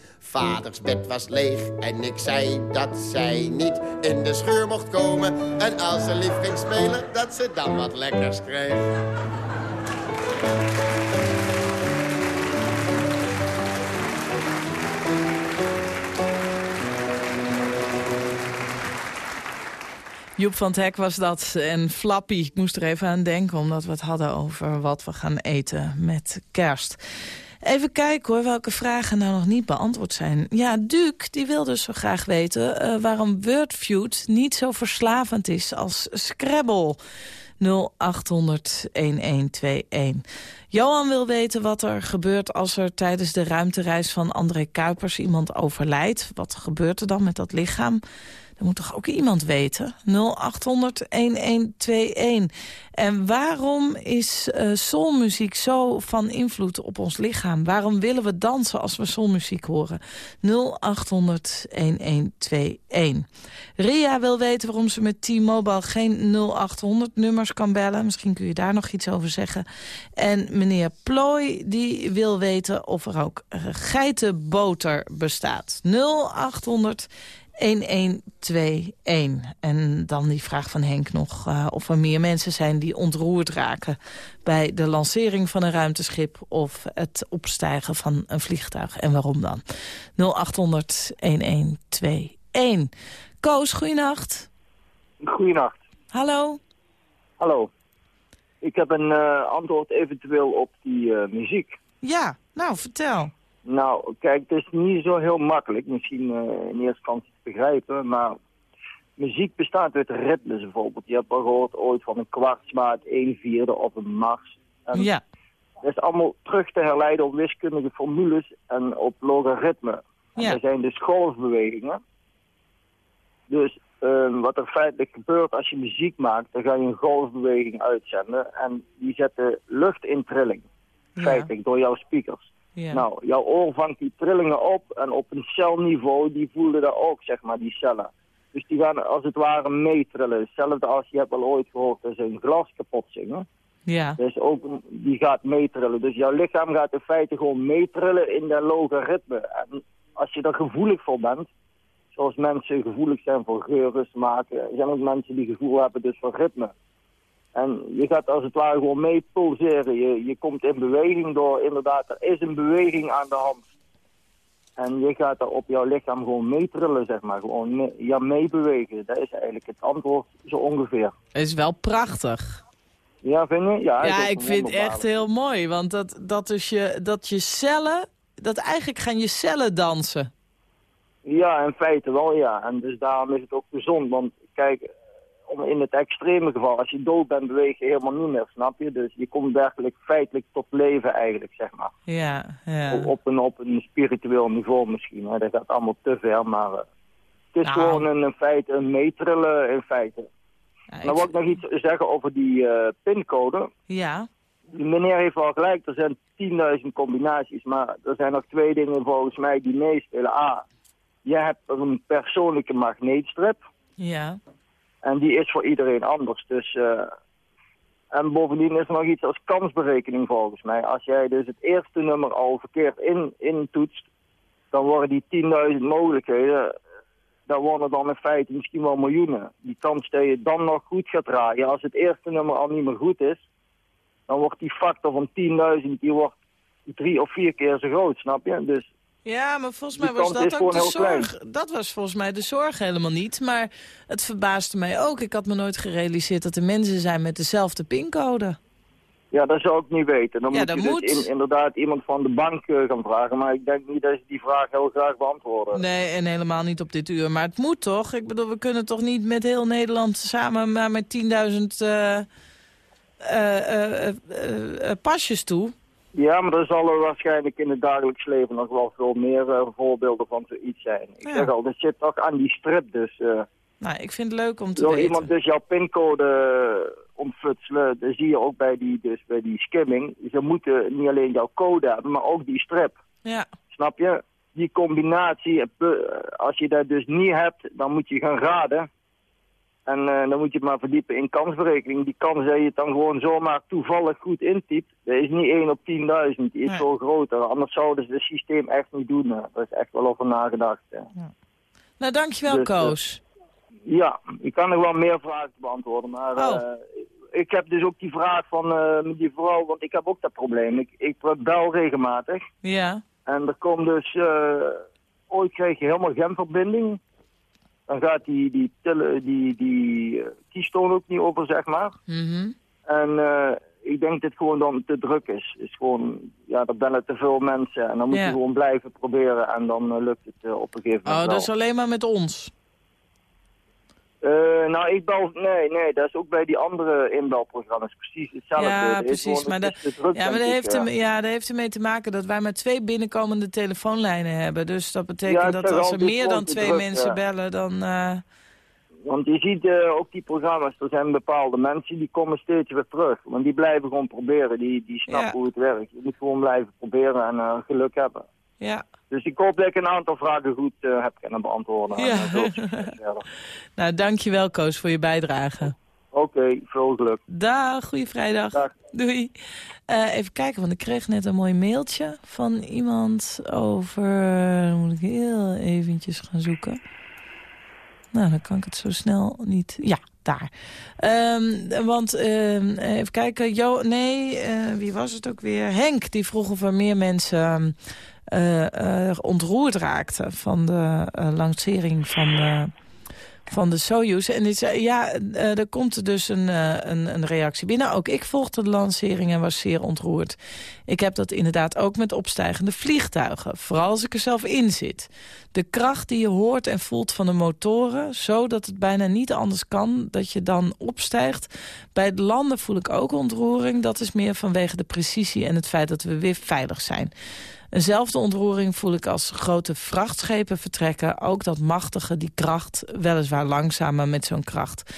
Vaders bed was leeg en ik zei dat zij niet in de scheur mocht komen. En als ze lief ging spelen, dat ze dan wat lekkers kreeg. Joep van het Hek was dat. En Flappy, ik moest er even aan denken... omdat we het hadden over wat we gaan eten met kerst. Even kijken hoor, welke vragen nou nog niet beantwoord zijn. Ja, Duke, die wil dus zo graag weten... eh, waarom Wordfeud niet zo verslavend is als Scrabble. 0800-1121. Johan wil weten wat er gebeurt als er tijdens de ruimtereis van André Kuipers iemand overlijdt. Wat gebeurt er dan met dat lichaam? Dat moet toch ook iemand weten? 0800-1121. En waarom is uh, soulmuziek zo van invloed op ons lichaam? Waarom willen we dansen als we soulmuziek horen? 0800-1121. Ria wil weten waarom ze met T-Mobile geen 0800-nummers kan bellen. Misschien kun je daar nog iets over zeggen. En meneer Plooi die wil weten of er ook geitenboter bestaat. 0800 1121. En dan die vraag van Henk nog uh, of er meer mensen zijn die ontroerd raken... bij de lancering van een ruimteschip of het opstijgen van een vliegtuig. En waarom dan? 0800-1121. Koos, goeienacht. Goeienacht. Hallo. Hallo. Ik heb een uh, antwoord eventueel op die uh, muziek. Ja, nou, vertel. Nou, kijk, het is niet zo heel makkelijk, misschien uh, in eerste instantie te begrijpen, maar muziek bestaat uit ritmes bijvoorbeeld. Je hebt wel gehoord ooit van een kwartsmaat, een vierde of een mars. En ja. Dat is allemaal terug te herleiden op wiskundige formules en op logaritmen. Ja. Dat zijn dus golfbewegingen. Dus uh, wat er feitelijk gebeurt als je muziek maakt, dan ga je een golfbeweging uitzenden en die zet de lucht in trilling. Ja. feitelijk, door jouw speakers. Ja. Nou, jouw oor vangt die trillingen op en op een celniveau, die voelen dat ook, zeg maar, die cellen. Dus die gaan als het ware meetrillen. Hetzelfde als je hebt wel ooit gehoord dat ze een glas kapot zingen. Ja. Dus ook, die gaat meetrillen. Dus jouw lichaam gaat in feite gewoon meetrillen in dat logaritme. En als je er gevoelig voor bent, zoals mensen gevoelig zijn voor geuren, smaken, zijn ook mensen die gevoel hebben dus voor ritme. En je gaat als het ware gewoon mee pulseren. Je, je komt in beweging door, inderdaad, er is een beweging aan de hand. En je gaat er op jouw lichaam gewoon meetrillen, zeg maar. Gewoon mee, ja, meebewegen. Dat is eigenlijk het antwoord zo ongeveer. is wel prachtig. Ja, vind je? Ja, Ja, is ik vind het echt heel mooi. Want dat, dat, dus je, dat je cellen... Dat eigenlijk gaan je cellen dansen. Ja, in feite wel, ja. En dus daarom is het ook gezond. Want kijk, in het extreme geval, als je dood bent, beweeg je helemaal niet meer, snap je? Dus je komt werkelijk feitelijk tot leven eigenlijk, zeg maar. Ja, ja. Op, een, op een spiritueel niveau misschien. Hè. Dat gaat allemaal te ver, maar... eh, het is Nou. gewoon een, in feite een meetrillen, in feite. Ja, Dan wil ik nog iets zeggen over die eh, pincode. Ja, Die meneer heeft wel gelijk, er zijn 10.000 combinaties, maar er zijn nog twee dingen volgens mij die meespelen. A, je hebt een persoonlijke magneetstrip ja. En die is voor iedereen anders. Dus, eh, en bovendien is er nog iets als kansberekening volgens mij. Als jij dus het eerste nummer al verkeerd in, intoetst, dan worden die 10.000 mogelijkheden, dan worden dan in feite misschien wel miljoenen. Die kans dat je dan nog goed gaat draaien, als het eerste nummer al niet meer goed is, dan wordt die factor van 10.000, die wordt drie of vier keer zo groot, snap je? Dus Ja, maar volgens mij was dat ook de zorg. Dat was volgens mij de zorg helemaal niet. Maar het verbaasde mij ook. Ik had me nooit gerealiseerd dat er mensen zijn met dezelfde pincode. ja, dat zou ik niet weten. Dan Ja, moet je dus in- inderdaad iemand van de bank eh, gaan vragen, maar ik denk niet dat ze die vraag heel graag beantwoorden. Nee, en helemaal niet op dit uur. Maar het moet toch? Ik bedoel, we kunnen toch niet met heel Nederland samen maar met 10.000 eh, eh, eh, eh, eh, pasjes toe. Ja, maar er zullen waarschijnlijk in het dagelijks leven nog wel veel meer eh, voorbeelden van zoiets zijn. Ik Ja. zeg al, dat zit toch aan die strip, dus... eh Nou, ik vind het leuk om te wil weten. iemand dus jouw pincode eh, ontfutselen, dat zie je ook bij die, dus bij die skimming. Ze moeten niet alleen jouw code hebben, maar ook die strip. Ja, Snap je? Die combinatie, als je dat dus niet hebt, dan moet je gaan raden. En eh, dan moet je het maar verdiepen in kansberekening. Die kans dat je het dan gewoon zomaar toevallig goed intypt, dat is niet 1 op 10.000. Die is Nee. veel groter. Anders zouden ze het systeem echt niet doen. eh. Daar is echt wel over nagedacht. eh. nou dankjewel Dus, eh, Koos. Ja, ik kan nog wel meer vragen beantwoorden, maar Oh. eh, ik heb dus ook die vraag van die vrouw, want ik heb ook dat probleem. Ik, ik bel regelmatig Ja, en er komt dus, ooit krijg je helemaal geen verbinding. Dan gaat die, die, tele, die, die eh, kiestoon ook niet over, zeg maar. mhm. En eh, ik denk dat het gewoon dan te druk is. is gewoon, ja, er bellen te veel mensen en dan moet Ja. je gewoon blijven proberen en dan eh, lukt het op een gegeven moment Oh, wel. dat is alleen maar met ons. Eh, nou, ik bel... Nee, nee, dat is ook bij die andere inbelprogramma's precies hetzelfde. Ja, precies. Maar, druk, ja, maar dat, ik, heeft ja. ermee, ja, dat heeft ermee te maken dat wij maar twee binnenkomende telefoonlijnen hebben. Dus dat betekent Ja, dat als al, er meer dan twee druk, mensen bellen, dan... eh, Want je ziet eh, ook die programma's, er zijn bepaalde mensen die komen steeds weer terug. Want die blijven gewoon proberen, die, die snappen hoe het werkt. Je moet gewoon blijven proberen en geluk hebben. Ja. Dus ik hoop dat ik een aantal vragen goed eh, heb kunnen beantwoorden. En, Ja. eh, verder. Nou, dankjewel Koos voor je bijdrage. Oké, veel geluk. Dag, goeie vrijdag. Dag. Doei. Eh, even kijken, want ik kreeg net een mooi mailtje van iemand over... Dan moet ik heel eventjes gaan zoeken. Nou, dan kan ik het zo snel niet... Ja, daar. Ehm, want, ehm, even kijken. Jo, nee, wie was het ook weer? Henk, die vroeg of er meer mensen eh, eh, ontroerd raakten... van de eh, lancering van de, van de Soyuz. En die zei, ja, eh, er komt dus een, eh, een, een reactie binnen. Ook ik volgde de lancering en was zeer ontroerd. Ik heb dat inderdaad ook met opstijgende vliegtuigen. Vooral als ik er zelf in zit. De kracht die je hoort en voelt van de motoren... zodat het bijna niet anders kan dat je dan opstijgt. Bij het landen voel ik ook ontroering. Dat is meer vanwege de precisie en het feit dat we weer veilig zijn. Eenzelfde ontroering voel ik als grote vrachtschepen vertrekken. Ook dat machtige, die kracht, weliswaar langzamer met zo'n kracht.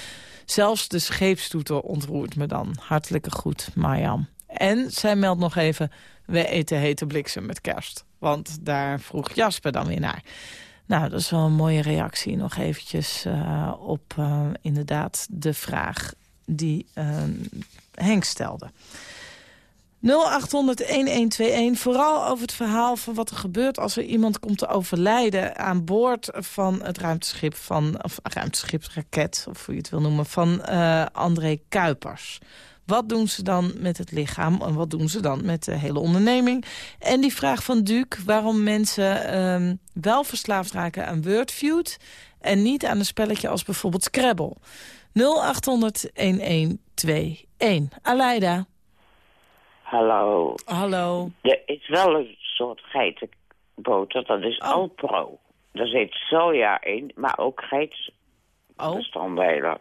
Zelfs de scheepstoeter ontroert me dan. Hartelijke groet, Marjam. En zij meldt nog even, we eten hete bliksem met kerst. Want daar vroeg Jasper dan weer naar. Nou, dat is wel een mooie reactie. Nog eventjes eh, op eh, inderdaad de vraag die eh, Henk stelde. 0800-1121, vooral over het verhaal van wat er gebeurt... als er iemand komt te overlijden aan boord van het ruimteschip... Van, of ruimteschipsraket, of hoe je het wil noemen, van eh, André Kuipers. Wat doen ze dan met het lichaam en wat doen ze dan met de hele onderneming? En die vraag van Duke, waarom mensen ehm, wel verslaafd raken aan Wordfeud... en niet aan een spelletje als bijvoorbeeld Scrabble. 0800-1121. Aleida. Hallo. Hallo. Er is wel een soort geitenboter, dat is Alpro. Daar zit soja in, maar ook geitenbestanddelen.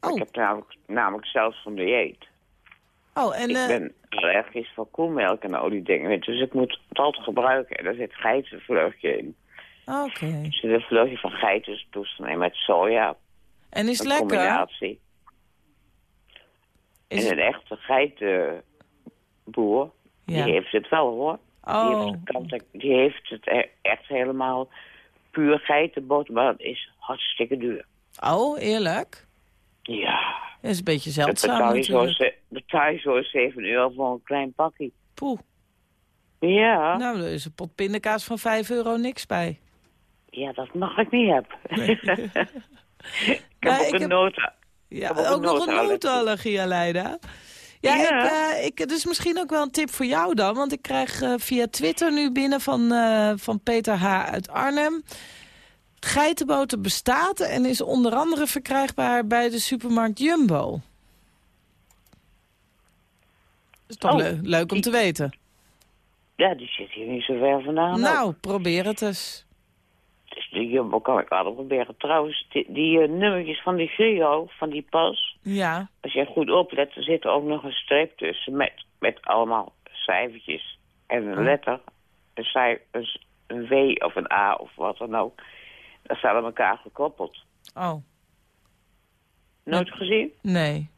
Ik heb namelijk, namelijk zelfs van dieet. Oh, en... ik eh, ben allergisch voor koemelk en al die dingen, dus ik moet het altijd gebruiken. En daar zit geitenvleugje in. Oké. Er zit een vleugje van geitenstoestand in met soja. En is een lekker? combinatie. Is en een echte geitenboer, Ja. die heeft het wel hoor. Die, Oh. heeft het, kant- die heeft het e- echt helemaal puur geitenboter, maar dat is hartstikke duur. Oh, eerlijk? Ja. Dat is een beetje zeldzaam betaal je, betaal je zo 7 euro voor een klein pakje. Poeh. Ja. Nou, er is een pot pindakaas van 5 euro niks bij. Ja, dat mag ik niet hebben. ik heb Ja, ook ik een heb- nota. Ja, ook, nog een notenallergie, Aleida. Ja, Ja. Ik, eh, ik, dus misschien ook wel een tip voor jou dan. Want ik krijg eh, via Twitter nu binnen van, eh, van Peter H. uit Arnhem. Geitenboter bestaat en is onder andere verkrijgbaar bij de supermarkt Jumbo. is toch Oh, le- leuk om te weten. Ja, die zit hier niet zo ver vandaan. nou, ook. probeer het eens. Dus Jumbo kan ik altijd proberen. Trouwens, die, die eh, nummertjes van die Grio, van die pas... Ja. Als je goed oplet, er zit ook nog een streep tussen met, met allemaal cijfertjes. En een Oh. letter, een, cijf, een, s- een W of een A of wat dan ook. Dat staat aan elkaar gekoppeld. Oh, Nooit gezien? nee.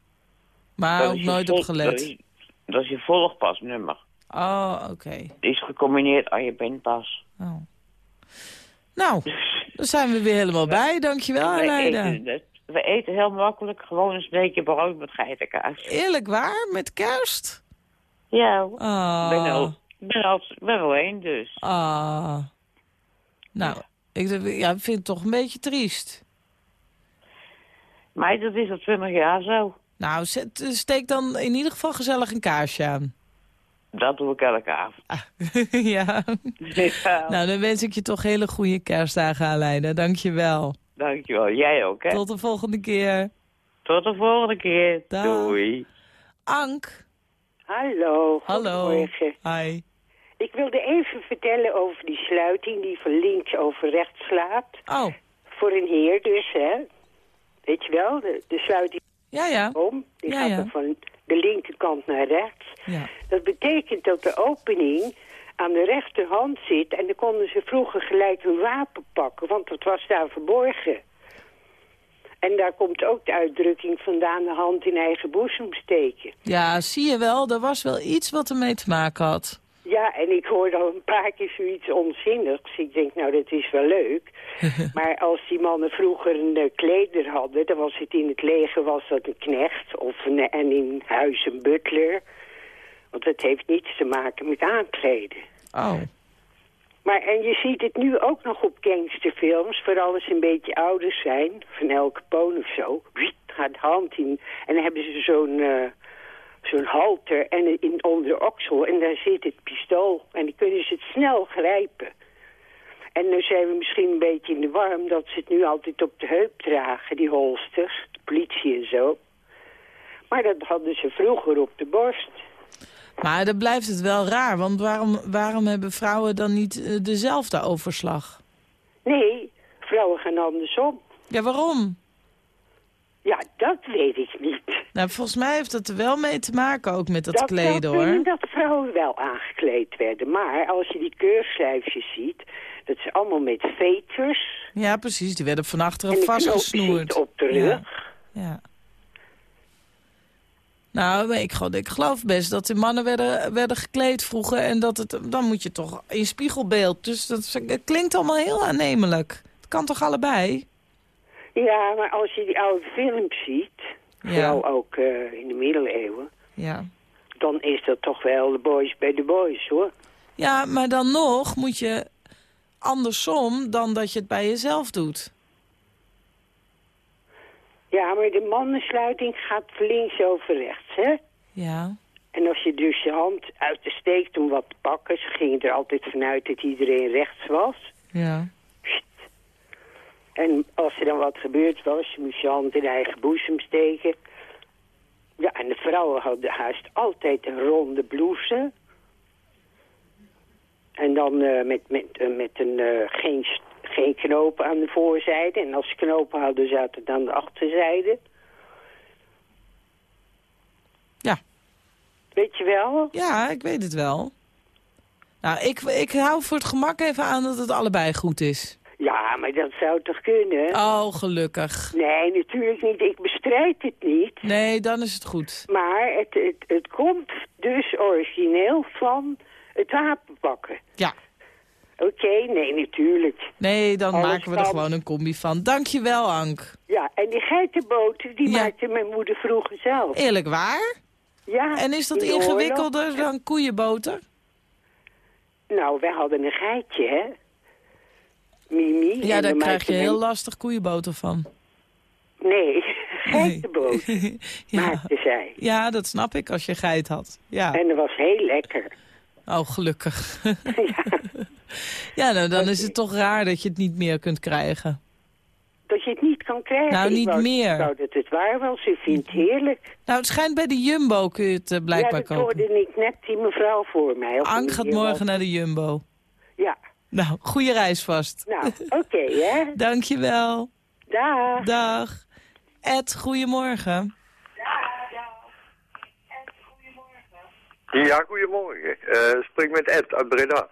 Maar Dat ook nooit op gelet. Dat is, dat is je volgpasnummer. Oh, oké. Die is gecombineerd aan je pinpas. Oh. Nou, dan zijn we weer helemaal bij. Dankjewel, Aleida. we eten heel makkelijk gewoon een sneetje brood met geitenkaas. Eerlijk waar? Met kerst? Ja, ik ben, al, ben, al, ben wel één dus. Ah. Nou, ik ja, vind het toch een beetje triest. Maar dat is al twintig jaar zo. Nou, steek dan in ieder geval gezellig een kaarsje aan. Dat doe ik elke avond. ja. Ja. Nou, dan wens ik je toch hele goede kerstdagen, Aleida. Dank je wel. Dankjewel. Jij ook, hè? Tot de volgende keer. Tot de volgende keer. Dag. Doei. Ank. Hallo. Hallo. goedemorgen. Hi. Ik wilde even vertellen over die sluiting die van links over rechts slaat. Oh. Voor een heer dus, hè. Weet je wel, de, de sluiting Ja, ja. om. Die Ja, gaat ja. van de linkerkant naar rechts. Ja. Dat betekent dat de opening aan de rechterhand zit... en dan konden ze vroeger gelijk hun wapen pakken, want dat was daar verborgen. En daar komt ook de uitdrukking vandaan de hand in eigen boezem steken. Ja, zie je wel, er was wel iets wat ermee te maken had. Ja, en ik hoorde al een paar keer zoiets onzinnigs. Ik denk, nou, dat is wel leuk. maar als die mannen vroeger een eh, kleder hadden... dan was het in het leger was dat een knecht of een, en in huis een butler. Want dat heeft niets te maken met aankleden. Oh. Maar en je ziet het nu ook nog op gangsterfilms, vooral als ze een beetje ouder zijn, van elke poon of zo. Wiet, gaat de hand in en dan hebben ze zo'n eh, zo'n halter en in onder de oksel en daar zit het pistool. En dan kunnen ze het snel grijpen. En nu zijn we misschien een beetje in de warm dat ze het nu altijd op de heup dragen, die holsters, de politie en zo. Maar dat hadden ze vroeger op de borst. Maar dan blijft het wel raar, want waarom, waarom hebben vrouwen dan niet eh, dezelfde overslag? Nee, vrouwen gaan andersom. Ja, waarom? Ja, dat weet ik niet. Nou, volgens mij heeft dat er wel mee te maken, ook met dat, kleden, hoor. binnen dat vrouwen wel aangekleed werden. Maar als je die keurslijfjes ziet, dat is allemaal met veters. Ja, precies, die werden van achteren vastgesnoerd. op de rug. Ja. ja. Nou, ik, geloof- ik geloof best dat de mannen werden, werden gekleed vroeger... en dat het, dan moet je toch in spiegelbeeld. Dus dat, klinkt allemaal heel aannemelijk. Het kan toch allebei? Ja, maar als je die oude films ziet, Ja. vooral ook eh, in de middeleeuwen... Ja. dan is dat toch wel de boys bij de boys, hoor. Ja, maar dan nog moet je andersom dan dat je het bij jezelf doet. Ja, maar de mannensluiting gaat links over rechts, hè? Ja. En als je dus je hand uit de steekt om wat te pakken... ze gingen er altijd vanuit dat iedereen rechts was... Ja. En als er dan wat gebeurd was, je moest je hand in eigen boezem steken. Ja, en de vrouwen hadden haast altijd een ronde blouse. En dan eh, met, met, eh, met een, eh, geen, geen knopen aan de voorzijde. En als ze knopen hadden, zaten het aan de achterzijde. Ja. Weet je wel? Ja, ik weet het wel. Nou, ik, ik hou voor het gemak even aan dat het allebei goed is. Ja, maar dat zou toch kunnen? Oh, gelukkig. Nee, natuurlijk niet. Ik bestrijd het niet. Nee, dan is het goed. Maar het, het, het komt dus origineel van het wapenpakken. Ja. Oké, nee, natuurlijk. Nee, dan Alles maken we er gewoon een combi van. Dankjewel, Ank. Ja, en die geitenboten, die maakte mijn moeder vroeger zelf. Eerlijk waar? Ja. En is dat in de ingewikkelder dan koeienboter? Nou, wij hadden een geitje, hè. Mimi. Ja, daar krijg je heel lastig koeienboter van. Nee, geitenboot Ja. maakte zij. Ja, dat snap ik als je geit had. Ja. En dat was heel lekker. Oh, gelukkig. ja, nou, dan is het toch raar dat je het niet meer kunt krijgen. Dat je het niet kan krijgen. Nou, niet wou- meer. Ik wou dat het waar was. Ze vindt het heerlijk. Nou, het schijnt bij de Jumbo kun je het eh, blijkbaar ja, dat kopen. hoorde ik net die mevrouw voor mij. Ank die gaat morgen naar de Jumbo. Ja, Nou, goede reis vast. nou, oké, hè. Dankjewel. Dag. Dag. Ed, goedemorgen. Ja, goedemorgen. Eh spreek met Ed uit Breda.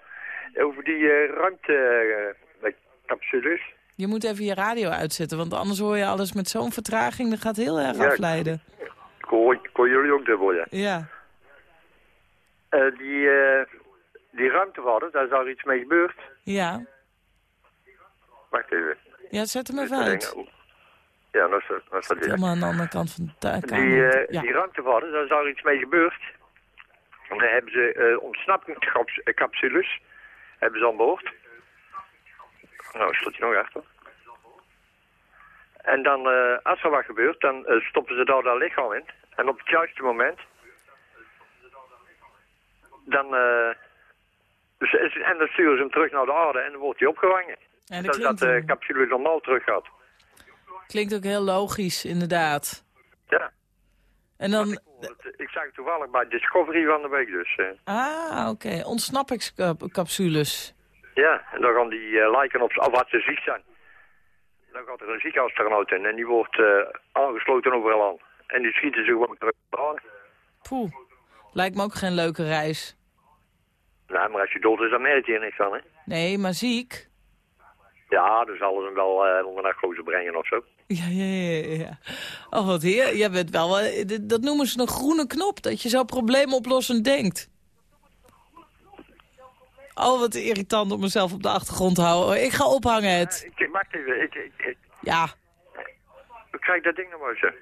Over die eh ruimtecapsules. Je moet even je radio uitzetten, want anders hoor je alles met zo'n vertraging. Dat gaat heel erg Ja. afleiden. Ik hoor, ik hoor jullie ook dubbel, ja. Ja. Eh, die, die ruimtevader, daar is al iets mee gebeurd. Ja. Wacht even. Ja, zet hem even uit. Ja, dat is, dat is. Helemaal aan de andere kant van de ta- Die, eh Ja. die daar is al iets mee gebeurd. En daar hebben ze eh ontsnappingscapsules hebben ze aan boord. Nou, stond je nog achter. En dan, eh, als er wat gebeurt, dan stoppen ze daar dat lichaam in. En op het juiste moment, dan, eh, dus, en dan sturen ze hem terug naar de aarde en dan wordt hij opgevangen. En dat dat klinkt, dat de eh, capsule normaal terug gaat. klinkt ook heel logisch, inderdaad. Ja. En dan... Ik zag het toevallig bij Discovery van de week dus. eh. Ah, oké. Ontsnappingscapsules. Ja, en dan gaan die eh, lijken op of wat ze ziek zijn. Dan gaat er een ziekenhuisturnout in en die wordt eh, aangesloten overal aan. En die schieten ze gewoon terug aan. Poeh. Lijkt me ook geen leuke reis. Nou, maar als je dood is, dan merk je er niks van, hè. Nee, maar ziek. Ja, zullen ze hem wel eh, onder narcose brengen of zo. Ja, ja, ja, ja. Oh, wat heer. Jij bent wel... eh, Dat noemen ze een groene knop. Dat je zo probleemoplossend denkt. Oh, wat irritant om mezelf op de achtergrond te houden. Ik ga ophangen, het. Ik, wacht even, ik, ik, ik, Ja. ik krijg dat ding nog maar eens.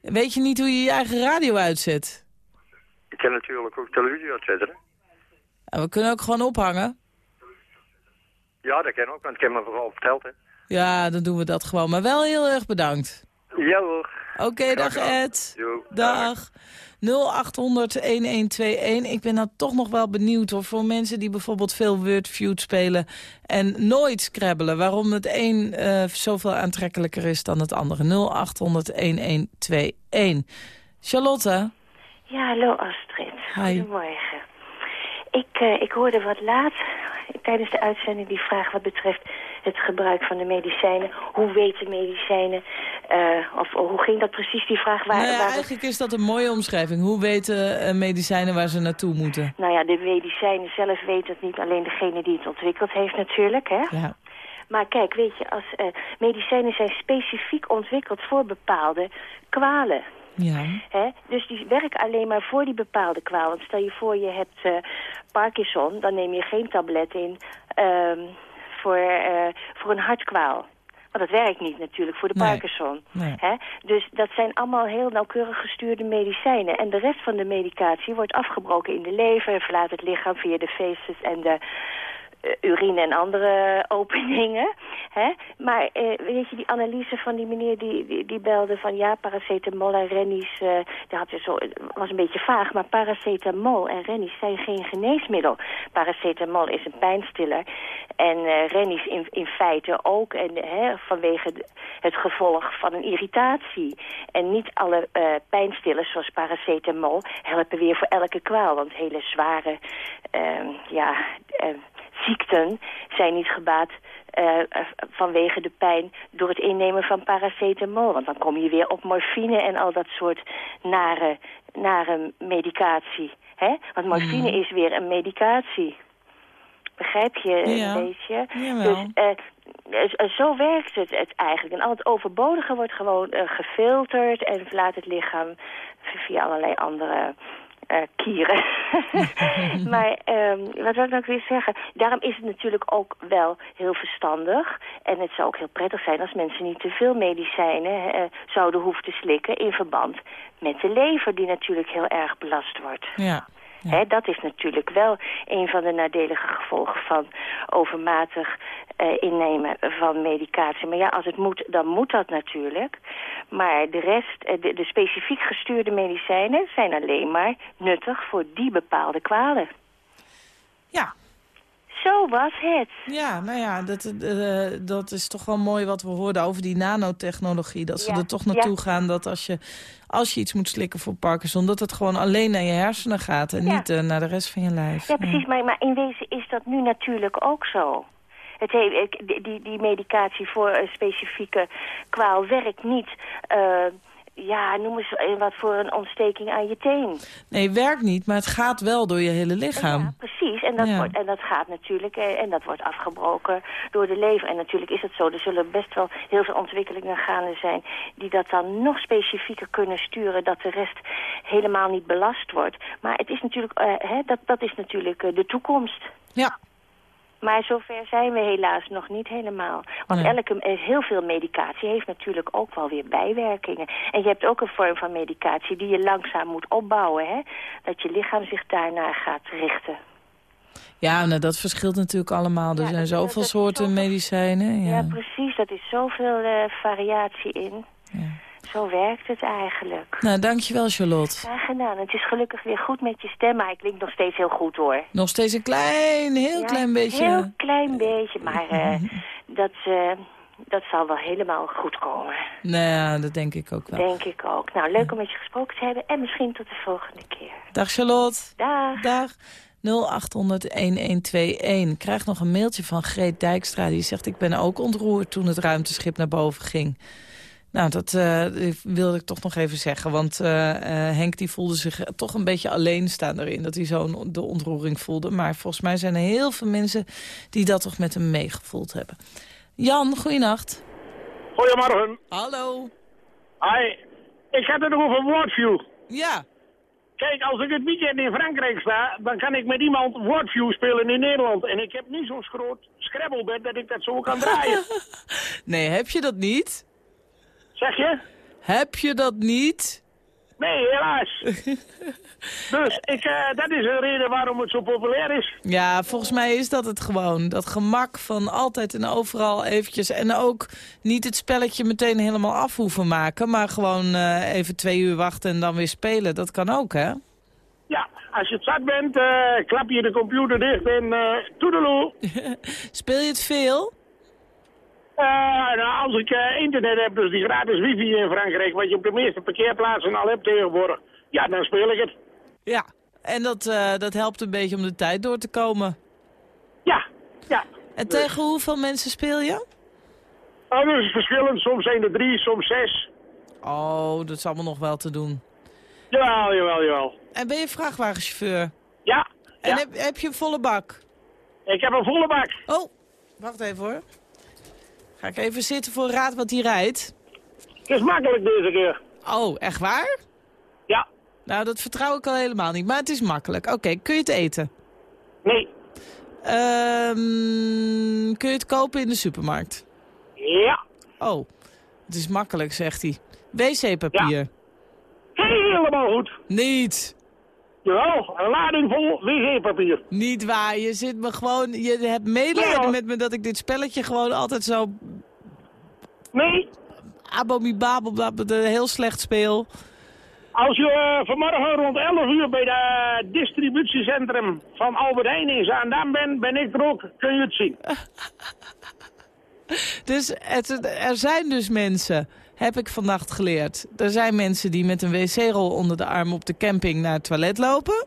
Weet je niet hoe je je eigen radio uitzet? Ik kan natuurlijk ook televisie uitzetten, hè. Ja, we kunnen ook gewoon ophangen. Ja, dat kan ook, want ik heb me vooral verteld, hè. Ja, dan doen we dat gewoon. Maar wel heel erg bedankt. Ja hoor. Oké, dag Ed. Jo, Dag. 0800-1121. Ik ben nou toch nog wel benieuwd hoor, voor mensen die bijvoorbeeld veel Wordfeud spelen en nooit scrabbelen. Waarom het een eh, zoveel aantrekkelijker is dan het andere. 0800-1121. Charlotte? Ja, hallo Astrid. Hi. Goedemorgen. Ik, eh, ik hoorde wat laat tijdens de uitzending die vraag wat betreft het gebruik van de medicijnen. Hoe weten medicijnen, eh, of hoe ging dat precies, die vraag? Waar, nou ja, waar- eigenlijk is dat een mooie omschrijving. Hoe weten eh, medicijnen waar ze naartoe moeten? Nou ja, de medicijnen zelf weten het niet alleen degene die het ontwikkeld heeft natuurlijk, hè? Ja. Maar kijk, weet je, als medicijnen zijn specifiek ontwikkeld voor bepaalde kwalen. Ja. Hè? Dus die werken alleen maar voor die bepaalde kwaal. Want stel je voor je hebt eh, Parkinson, dan neem je geen tablet in ehm, voor, eh, voor een hartkwaal. Want dat werkt niet natuurlijk voor de Nee. Parkinson. Nee. Hè? Dus dat zijn allemaal heel nauwkeurig gestuurde medicijnen. En de rest van de medicatie wordt afgebroken in de lever... en verlaat het lichaam via de feces en de urine en andere openingen. Hè? Maar eh, weet je, die analyse van die meneer die, die, belde van... ja, paracetamol en rennies, eh die had je zo, was een beetje vaag... maar paracetamol en rennies zijn geen geneesmiddel. Paracetamol is een pijnstiller en eh rennies in, in feite ook... En, hè, vanwege het gevolg van een irritatie. En niet alle eh, pijnstillers zoals paracetamol helpen weer voor elke kwaal. Want hele zware eh, ja, eh, ziekten zijn niet gebaat eh, eh, vanwege de pijn door het innemen van paracetamol. Want dan kom je weer op morfine en al dat soort nare, nare medicatie. Hè? Want morfine is weer een medicatie. Begrijp je Ja. een beetje? Jawel. Dus eh, eh, zo werkt het, het eigenlijk. En al het overbodige wordt gewoon gefilterd en verlaat het lichaam via allerlei andere eh, kieren. maar ehm, wat wil ik nou weer zeggen? Daarom is het natuurlijk ook wel heel verstandig. En het zou ook heel prettig zijn als mensen niet te veel medicijnen eh, zouden hoeven te slikken in verband met de lever die natuurlijk heel erg belast wordt. Ja. Dat is natuurlijk wel een van de nadelige gevolgen van overmatig eh, innemen van medicatie. Maar ja, als het moet, dan moet dat natuurlijk. Maar de rest, eh, de, de specifiek gestuurde medicijnen zijn alleen maar nuttig voor die bepaalde kwalen. Ja. Zo was het. Ja, nou ja, dat, eh, dat is toch wel mooi wat we hoorden over die nanotechnologie. Dat ze Ja, er toch naartoe ja. gaan dat als je, als je iets moet slikken voor Parkinson... dat het gewoon alleen naar je hersenen gaat en Ja. niet eh, naar de rest van je lijf. Ja, precies. Maar, maar in wezen is dat nu natuurlijk ook zo. Het die, die medicatie voor een specifieke kwaal werkt niet... eh, ja, noem eens wat voor een ontsteking aan je teen. Nee, werkt niet, maar het gaat wel door je hele lichaam. Ja, precies. En dat, Ja. wordt, en dat gaat natuurlijk, eh, en dat wordt afgebroken door de lever. En natuurlijk is het zo, er zullen best wel heel veel ontwikkelingen gaande zijn... die dat dan nog specifieker kunnen sturen, dat de rest helemaal niet belast wordt. Maar het is natuurlijk, eh, hè, dat, dat is natuurlijk eh, de toekomst. Ja. Maar zover zijn we helaas nog niet helemaal. Want Nee. elke, eh, heel veel medicatie heeft natuurlijk ook wel weer bijwerkingen. En je hebt ook een vorm van medicatie die je langzaam moet opbouwen. Hè? Dat je lichaam zich daarnaar gaat richten. Ja, nou, dat verschilt natuurlijk allemaal. Er Ja, zijn zoveel dat soorten medicijnen. Ja, Ja. precies. Dat is zoveel eh, variatie in. Zo werkt het eigenlijk. Nou, dankjewel Charlotte. Graag gedaan. Het is gelukkig weer goed met je stem, maar ik klink nog steeds heel goed hoor. Nog steeds een klein, heel Ja, klein beetje. Heel klein beetje, maar eh, dat, eh, dat zal wel helemaal goed komen. Nou ja, dat denk ik ook wel. Denk ik ook. Nou, leuk om met je gesproken te hebben en misschien tot de volgende keer. Dag Charlotte. Dag. Dag. 0800-1121. Ik krijg nog een mailtje van Greet Dijkstra. Die zegt, ik ben ook ontroerd toen het ruimteschip naar boven ging. Nou, dat eh, wilde ik toch nog even zeggen. Want eh, eh, Henk die voelde zich toch een beetje alleen staan erin. Dat hij zo de ontroering voelde. Maar volgens mij zijn er heel veel mensen die dat toch met hem meegevoeld hebben. Jan, goeienacht. Goedemorgen. Hallo. Hi. Ik had het nog over Wordview. Ja. Kijk, als ik het weekend in Frankrijk sta, dan kan ik met iemand Wordview spelen in Nederland. En ik heb niet zo'n groot scrabblebed dat ik dat zo kan draaien. Nee, heb je dat niet? Zeg je? Heb je dat niet? Nee, helaas. dus ik, eh, dat is de reden waarom het zo populair is. Ja, volgens mij is dat het gewoon. Dat gemak van altijd en overal eventjes. En ook niet het spelletje meteen helemaal af hoeven maken. Maar gewoon eh, even twee uur wachten en dan weer spelen. Dat kan ook, hè? Ja, als je het zat bent, eh, klap je de computer dicht en uh, toedeloe. Speel je het veel? Eh, nou, als ik eh, internet heb, dus die gratis wifi in Frankrijk, wat je op de meeste parkeerplaatsen al hebt tegenwoordig, ja, dan speel ik het. Ja, en dat, eh, dat helpt een beetje om de tijd door te komen. Ja, ja. En tegen hoeveel mensen speel je? Oh, dat is verschillend. Soms zijn er drie, soms zes. Oh, dat is allemaal nog wel te doen. Jawel, jawel, jawel. En ben je vrachtwagenchauffeur? Ja. En ja. Heb, heb je een volle bak? Ik heb een volle bak. Oh, wacht even hoor. Ga ik even zitten voor raad wat hij rijdt? Het is makkelijk deze keer. Oh, echt waar? Nou, dat vertrouw ik al helemaal niet. Maar het is makkelijk. Oké, kun je het eten? Nee. Ehm, kun je het kopen in de supermarkt? Ja. Oh, het is makkelijk, zegt hij. Wc-papier. Helemaal goed. Niet. Jawel, een lading vol wc-papier. Niet waar, je zit me gewoon... Je hebt medelijden met me dat ik dit spelletje gewoon altijd zo... Nee. Abomibabel, heel slecht speel. Als je eh, vanmorgen rond 11 uur bij de distributiecentrum van Albert Heijn in Zaandam bent, ben ik er ook, kun je het zien. Dus het, er zijn dus mensen, heb ik vannacht geleerd. Er zijn mensen die met een wc-rol onder de arm op de camping naar het toilet lopen.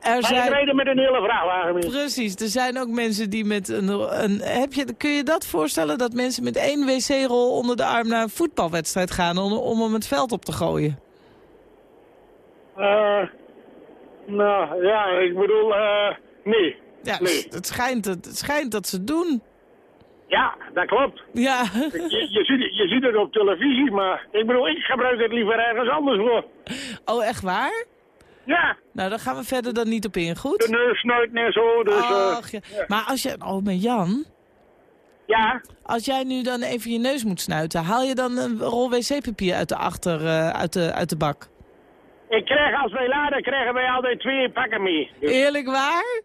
Er Wij zijn... rijden met een hele vrachtwagen mee. Precies, er zijn ook mensen die met een... een heb je, kun je dat voorstellen dat mensen met één wc-rol onder de arm naar een voetbalwedstrijd gaan om, om hem het veld op te gooien? Eh, nou, ja, ik bedoel, eh, nee. Ja, nee. het, schijnt, het, het schijnt dat ze doen. Ja, dat klopt. Ja. Je, je, ziet, het- je ziet het op televisie, maar ik bedoel, ik gebruik het liever ergens anders voor. Oh, echt waar? Ja. Nou, daar gaan we verder dan niet op in, goed? De neus snuit en zo, dus... eh, Ach, ja. Maar als je... Oh, maar Jan? Ja? Als jij nu dan even je neus moet snuiten, haal je dan een rol wc-papier uit de achter, eh, uit, de, uit de bak? Ik krijg, als wij laden, krijgen wij altijd twee pakken mee. Dus- Eerlijk waar?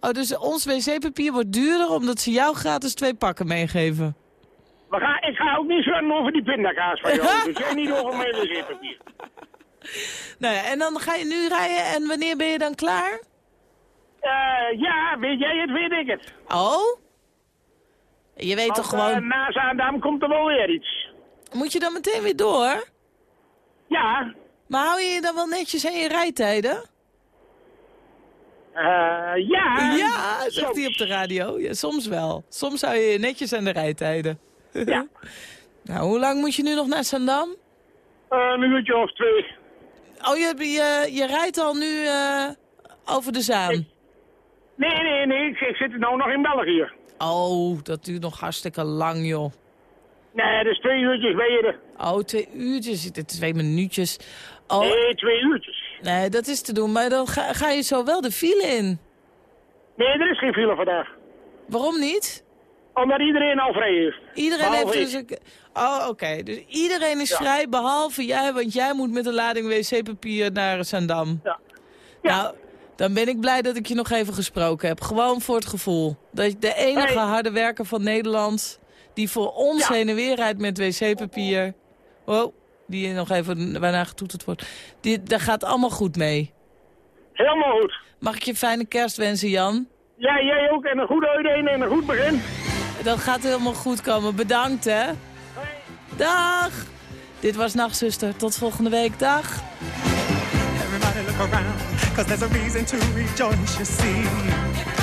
Oh, dus ons wc-papier wordt duurder omdat ze jou gratis twee pakken meegeven? We gaan, ik ga ook niet zo over die pindakaas van jou, dus jij niet over mijn wc-papier. Nou ja, en dan ga je nu rijden en wanneer ben je dan klaar? Eh, ja, weet jij het, weet ik het. Oh? Je weet Want, toch gewoon... eh, na Zaandam komt er wel weer iets. Moet je dan meteen weer door? Ja. Maar hou je je dan wel netjes aan je rijtijden? Eh, ja. Ja, zegt hij op de radio. Ja, soms wel. Soms hou je je netjes aan de rijtijden. Ja. nou, hoe lang moet je nu nog naar Zandam? Eh, een uurtje of twee. Oh, je, je, je rijdt al nu eh, over de Zaan? Nee, nee, nee, ik, ik zit nou nog in België. Oh, dat duurt nog hartstikke lang, joh. Nee, dus twee uurtjes ben je er. Oh, twee uurtjes, dit twee minuutjes. Oh, Nee, twee uurtjes. Nee, dat is te doen. Maar dan ga, ga je zo wel de file in. Nee, er is geen file vandaag. Waarom niet? Omdat iedereen al vrij heeft. Iedereen Behalve heeft dus ik. een... Oh, oké. Dus iedereen is Ja. vrij, behalve jij, want jij moet met een lading wc-papier naar Zandam. Ja. Nou, dan ben ik blij dat ik je nog even gesproken heb. Gewoon voor het gevoel. Dat de enige Hey. harde werker van Nederland... die voor ons Ja. heen en weer rijdt met wc-papier... Wow, die nog even waarna getoeterd wordt. Die, daar gaat allemaal goed mee. Helemaal goed. Mag ik je fijne kerst wensen, Jan? Ja, jij ook. En een goede uitdelen en een goed begin. Dat gaat helemaal goed komen. Bedankt, hè. Dag. Dit was Nachtzuster. Tot volgende week. Dag. Everybody look around, cause there's a reason to rejoice, you see.